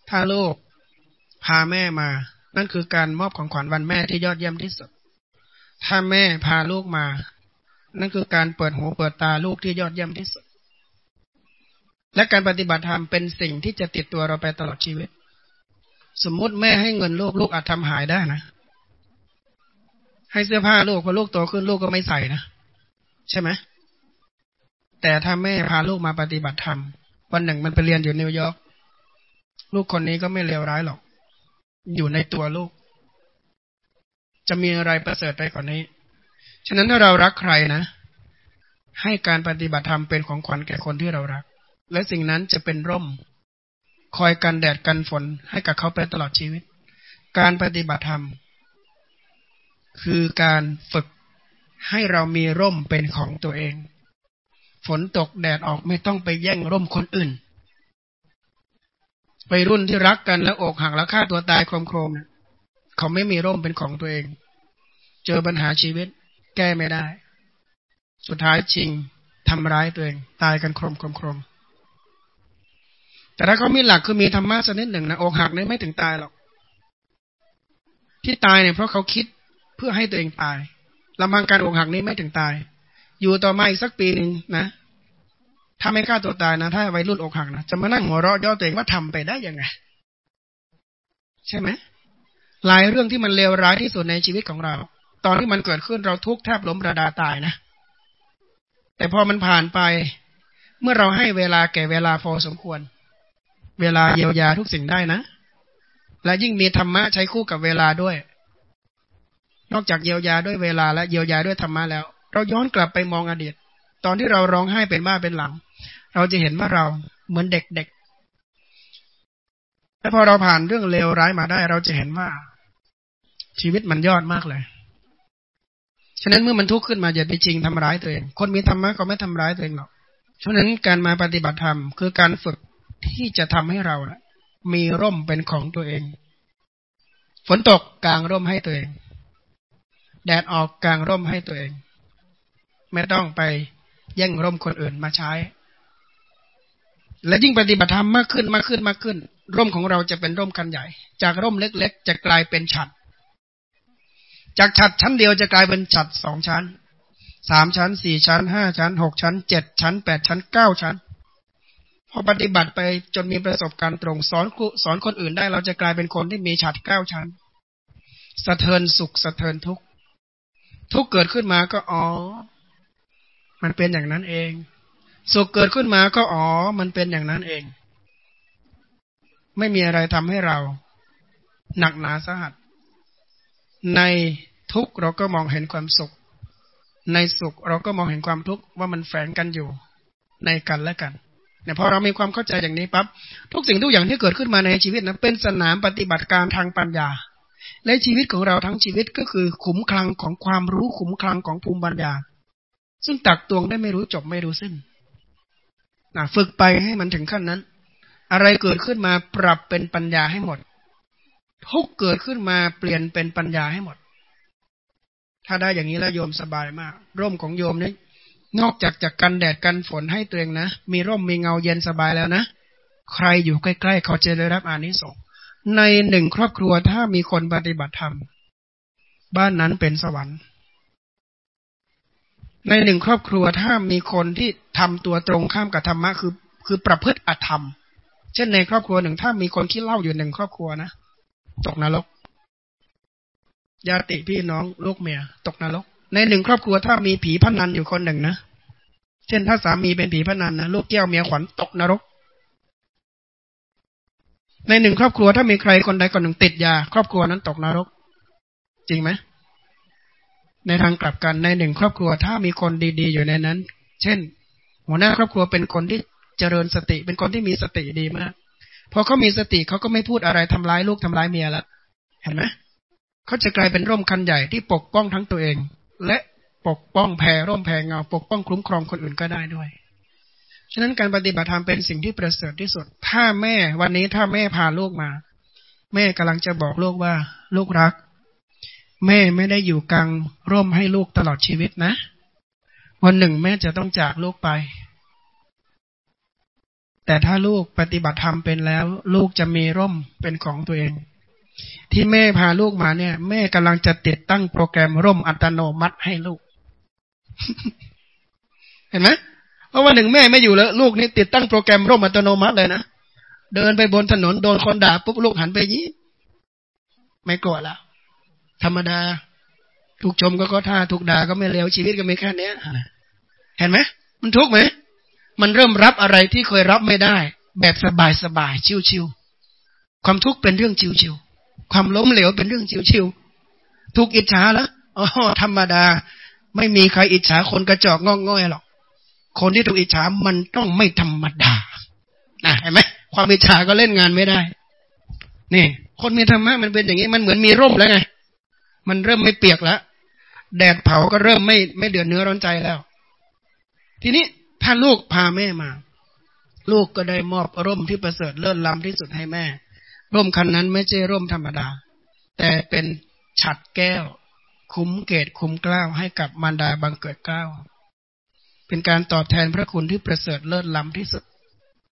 ถ้าลูกพาแม่มา นั่นคือการมอบของขวัญวันแม่ที่ยอดเยี่ยมที่สุด ถ้าแม่พาลูกมา นั่นคือการเปิดหูเปิดตาลูกที่ยอดเยี่ยมที่สุด และการปฏิบัติธรรมเป็นสิ่งที่จะติดตัวเราไปตลอดชีวิต สมมติแม่ให้เงินลูกลูกอาจทำหายได้นะ ให้เสื้อผ้าลูกพอลูกโตขึ้นลูกก็ไม่ใส่นะ ใช่ไหมแต่ถ้าแม่พาลูกมาปฏิบัติธรรมวันหนึ่งมันไปเรียนอยู่นิวยอร์กลูกคนนี้ก็ไม่เลวร้ายหรอก อยู่ในตัวลูก จะมีอะไรประเสริฐไปกว่านนี้ ฉะนั้นถ้าเรารักใครนะ ให้การปฏิบัติธรรมเป็นของขวัญแก่คนที่เรารัก และสิ่งนั้นจะเป็นร่ม คอยกันแดดกันฝนให้กับเขาไปตลอดชีวิต การปฏิบัติธรรม คือการฝึกให้เรามีร่มเป็นของตัวเอง ฝนตกแดดออกไม่ต้องไปแย่งร่มคนอื่นไปรุ่นที่รักกันแล้วอกหักแล้วฆ่าตัวตายโครมๆเขาไม่มีร่มเป็นของตัวเอง เจอปัญหาชีวิตแก้ไม่ได้ สุดท้ายจริงทำร้ายตัวเอง ตายกันโครมโครม แต่ถ้าเขามีหลักคือมีธรรมะสักนิดหนึ่งนะอกหักเนี่ยไม่ถึงตายหรอก ที่ตายเนี่ยเพราะเขาคิดเพื่อให้ตัวเองตายลำพังการอกหักนี้ไม่ถึงตาย อยู่ต่อมาอีกสักปีหนึ่งนะถ้าไม่ฆ่าตัวตายนะ ถ้าวัยรุ่นอกหักนะจะมานั่งหัวเราะย่อตัวเองว่าทำไปได้ยังไง ใช่ไหมหลายเรื่องที่มันเลวร้ายที่สุดในชีวิตของเรา ตอนที่มันเกิดขึ้นเราทุกข์แทบล้มระดาตายนะแต่พอมันผ่านไป เมื่อเราให้เวลาแก่เวลาพอสมควร เวลาเยียวยาทุกสิ่งได้นะ และยิ่งมีธรรมะใช้คู่กับเวลาด้วย นอกจากเยียวยาด้วยเวลาและเยียวยาด้วยธรรมะแล้ว เราย้อนกลับไปมองอดีต ตอนที่เราร้องไห้เป็นบ้าเป็นหลัง เราจะเห็นว่าเราเหมือนเด็กๆแต่พอเราผ่านเรื่องเลวร้ายมาได้ เราจะเห็นว่า ชีวิตมันยอดมากเลย ฉะนั้นเมื่อมันทุกข์ขึ้นมาอย่าไปจริงทำร้ายตัวเอง คนมีธรรมะก็ไม่ทำร้ายตัวเองหรอก ฉะนั้นการมาปฏิบัติธรรมคือการฝึก ที่จะทำให้เรามีร่มเป็นของตัวเอง ฝนตกกลางร่มให้ตัวเอง แดดออกกลางร่มให้ตัวเอง ไม่ต้องไปแย่งร่มคนอื่นมาใช้ และยิ่งปฏิบัติธรรมมากขึ้นมากขึ้นมากขึ้น ร่มของเราจะเป็นร่มกันใหญ่ จากร่มเล็ก ๆ จะกลายเป็นฉัดจากฉัดชั้นเดียวจะกลายเป็นฉัดสองชั้นสามชั้นสี่ชั้นห้าชั้นหกชั้นเจ็ดชั้นแปดชั้นเก้าชั้น พอปฏิบัติไปจนมีประสบการณ์ตรงสอนสอนคนอื่นได้ เราจะกลายเป็นคนที่มีฉัดเก้าชั้น สะเทินสุขสะเทินทุกข์ทุกเกิดขึ้นมาก็อ๋อ มันเป็นอย่างนั้นเอง สุขเกิดขึ้นมาก็อ๋อ มันเป็นอย่างนั้นเอง ไม่มีอะไรทำให้เรา หนักหนาสาหัส ในทุกเราก็มองเห็นความสุข ในสุขเราก็มองเห็นความทุกข์ว่ามันแฝงกันอยู่ ในกันและกัน เนี่ยพอเรามีความเข้าใจอย่างนี้ปั๊บทุกสิ่งทุกอย่างที่เกิดขึ้นมาในชีวิตนะเป็นสนามปฏิบัติการทางปัญญา และชีวิตของเราทั้งชีวิตก็คือขุมคลังของความรู้ขุมคลังของภูมิปัญญา ซึ่งตักตวงได้ไม่รู้จบไม่รู้สิ้นนะฝึกไปให้มันถึงขั้นนั้น อะไรเกิดขึ้นมาปรับเป็นปัญญาให้หมด ทุกเกิดขึ้นมาเปลี่ยนเป็นปัญญาให้หมด ถ้าได้อย่างนี้แล้วโยมสบายมาก ร่มของโยมนี่ นอกจากจากกันแดดกันฝนให้ตัวเองนะ มีร่มมีเงาเย็นสบายแล้วนะ ใครอยู่ใกล้ๆ เขาจะได้รับอานิสงส์ในหนึ่งครอบครัวถ้ามีคนปฏิบัติธรรม บ้านนั้นเป็นสวรรค์ ในหนึ่งครอบครัวถ้ามีคนที่ทำตัวตรงข้ามกับธรรมะคือ คือประพฤติอธรรม เช่นในครอบครัวหนึ่งถ้ามีคนคิดเล่าอยู่หนึ่งครอบครัวนะตกนรกญาติพี่น้องลูกเมียตกนรก ในหนึ่งครอบครัวถ้ามีผีพนันอยู่คนหนึ่งนะเช่นถ้าสามีเป็นผีพนันนะลูกแก้วเมียขวัญตกนรก ในหนึ่งครอบครัวถ้ามีใครคนใดคนหนึ่งติดยา ครอบครัวนั้นตกนรก จริงไหมในทางกลับกันในหนึ่งครอบครัวถ้ามีคนดีๆ อยู่ในนั้น เช่น หัวหน้าครอบครัวเป็นคนที่เจริญสติ เป็นคนที่มีสติดีมากพอเขามีสติเขาก็ไม่พูดอะไรทำร้ายลูกทำร้ายเมียละเห็นไหมเขาจะกลายเป็นร่มคันใหญ่ที่ปกป้องทั้งตัวเอง และปกป้องแผ่ร่มแผ่เงา ปกป้องคุ้มครองคนอื่นก็ได้ด้วย ฉะนั้นการปฏิบัติธรรมเป็นสิ่งที่ประเสริฐที่สุด ถ้าแม่วันนี้ถ้าแม่พาลูกมา แม่กำลังจะบอกลูกว่า ลูกรัก แม่ไม่ได้อยู่กลางร่มให้ลูกตลอดชีวิตนะ วันหนึ่งแม่จะต้องจากลูกไป แต่ถ้าลูกปฏิบัติธรรมเป็นแล้ว ลูกจะมีร่มเป็นของตัวเอง ที่แม่พาลูกมาเนี่ย แม่กำลังจะติดตั้งโปรแกรมร่มอัตโนมัติให้ลูก เห็นไหมเพราะว่าหนึ่งแม่ไม่อยู่แล้ว ลูกนี่ติดตั้งโปรแกรมร่มอัตโนมัติเลยนะเดินไปบนถนนโดนคนด่าปุ๊บลูกหันไปยี่ไม่กลัวแล้วธรรมดา ถูกชมก็ก็ท่าถูกด่าก็ไม่เลวชีวิตก็ไม่แค่นี้เห็นไหมมันทุกข์ไหมมันเริ่มรับอะไรที่เคยรับไม่ได้ แบบสบายสบายชิวๆความทุกข์เป็นเรื่องชิวๆ ความล้มเหลวเป็นเรื่องชิวๆถูกอิจฉาแล้วอ๋อธรรมดา ไม่มีใครอิจฉาคนกระจอกงอกง่อยหรอก คนที่ถูกอิจฉามันต้องไม่ธรรมดานะเห็นไหมความอิจฉาก็เล่นงานไม่ได้ นี่ คนมีธรรมะมันเป็นอย่างนี้มันเหมือนมีร่มแล้วไง มันเริ่มไม่เปียกแล้วแดดเผาก็เริ่มไม่ไม่เดือดเนื้อร้อนใจแล้ว ทีนี้ถ้าลูกพาแม่มา ลูกก็ได้มอบร่มที่ประเสริฐเลิศล้ำที่สุดให้แม่ ร่มคันนั้นไม่ใช่ร่มธรรมดา แต่เป็นฉัดแก้ว คุ้มเกตคุ้มกล้าวให้กับมารดาบังเกิดกล้าวเป็นการตอบแทนพระคุณที่ประเสริฐเลิศล้ำที่สุด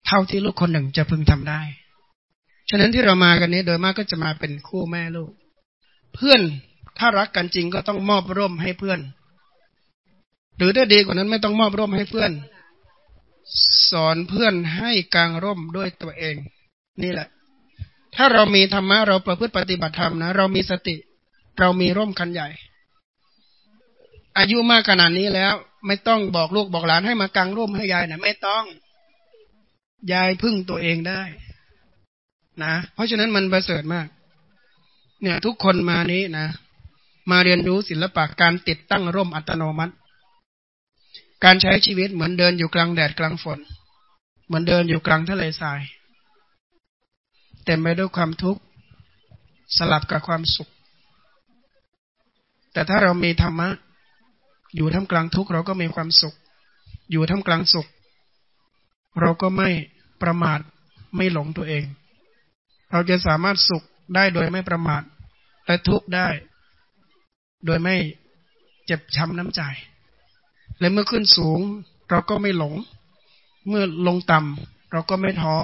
เท่าที่ลูกคนหนึ่งจะพึงทำได้ ฉะนั้นที่เรามากันนี้โดยมากก็จะมาเป็นคู่แม่ลูก เพื่อนถ้ารักกันจริงก็ต้องมอบร่มให้เพื่อน หรือถ้าดีกว่านั้นไม่ต้องมอบร่มให้เพื่อน สอนเพื่อนให้กางร่มด้วยตัวเอง นี่แหละ ถ้าเรามีธรรมะเราประพฤติปฏิบัติธรรมนะเรามีสติ เรามีร่มคันใหญ่ อายุมากขนาดนี้แล้ว ไม่ต้องบอกลูกบอกหลานให้มากางร่มให้ยายนะไม่ต้อง ยายพึ่งตัวเองได้นะเพราะฉะนั้นมันประเสริฐมาก เนี่ยทุกคนมานี้นะมาเรียนรู้ศิลปะการติดตั้งร่มอัตโนมัติ การใช้ชีวิตเหมือนเดินอยู่กลางแดดกลางฝน เหมือนเดินอยู่กลางทะเลทราย เต็มไปด้วยความทุกข์สลับกับความสุข แต่ถ้าเรามีธรรมะ อยู่ท่ามกลางทุกข์เราก็มีความสุข อยู่ท่ามกลางสุข เราก็ไม่ประมาทไม่หลงตัวเอง เราจะสามารถสุขได้โดยไม่ประมาทและทุกข์ได้ โดยไม่เจ็บช้ำน้ำใจ และเมื่อขึ้นสูง เราก็ไม่หลง เมื่อลงต่ำเราก็ไม่ท้อ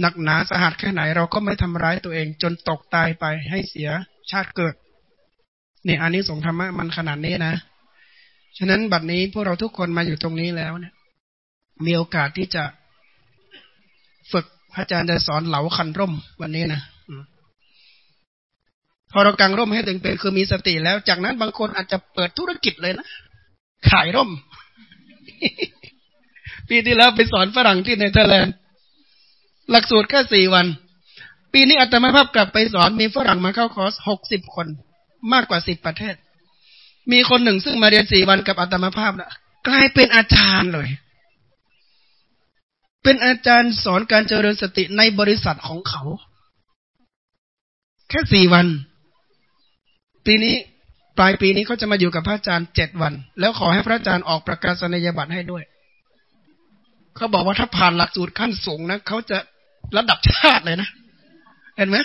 หนักหนาสหัสแค่ไหนเราก็ไม่ทำร้ายตัวเอง จนตกตายไปให้เสียชาติเกิดนี่อันนี้สงธรรมะมันขนาดนี้นะ ฉะนั้นบัดนี้พวกเราทุกคนมาอยู่ตรงนี้แล้วเนี่ย มีโอกาสที่จะฝึกพระอาจารย์จะสอนเหลาคันร่มวันนี้นะพอเรากังร่มให้ถึงเป็นคือมีสติแล้ว จากนั้นบางคนอาจจะเปิดธุรกิจเลยนะ ขายร่ม ปีที่แล้วไปสอนฝรั่งที่เนเธอร์แลนด์ หลักสูตรแค่สี่วัน ปีนี้อาตมาภาพกลับไปสอนมีฝรั่งมาเข้าคอร์สหกสิบคน มากกว่าสิบประเทศ มีคนหนึ่งซึ่งมาเรียนสี่วันกับอาตมาภาพนะกลายเป็นอาจารย์เลย เป็นอาจารย์สอนการเจริญสติในบริษัทของเขา แค่สี่วัน ปีนี้ปลายปีนี้เขาจะมาอยู่กับพระอาจารย์เจ็ดวัน แล้วขอให้พระอาจารย์ออกประกาศนียบัตรให้ด้วย เขาบอกว่าถ้าผ่านหลักสูตรขั้นสูงนะเขาจะ ระดับชาติเลยนะ เห็นไหม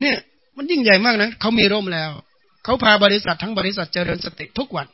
เนี่ย มันยิ่งใหญ่มากนะเขามีร่มแล้ว เขาพาบริษัททั้งบริษัทเจริญสติทุกวัน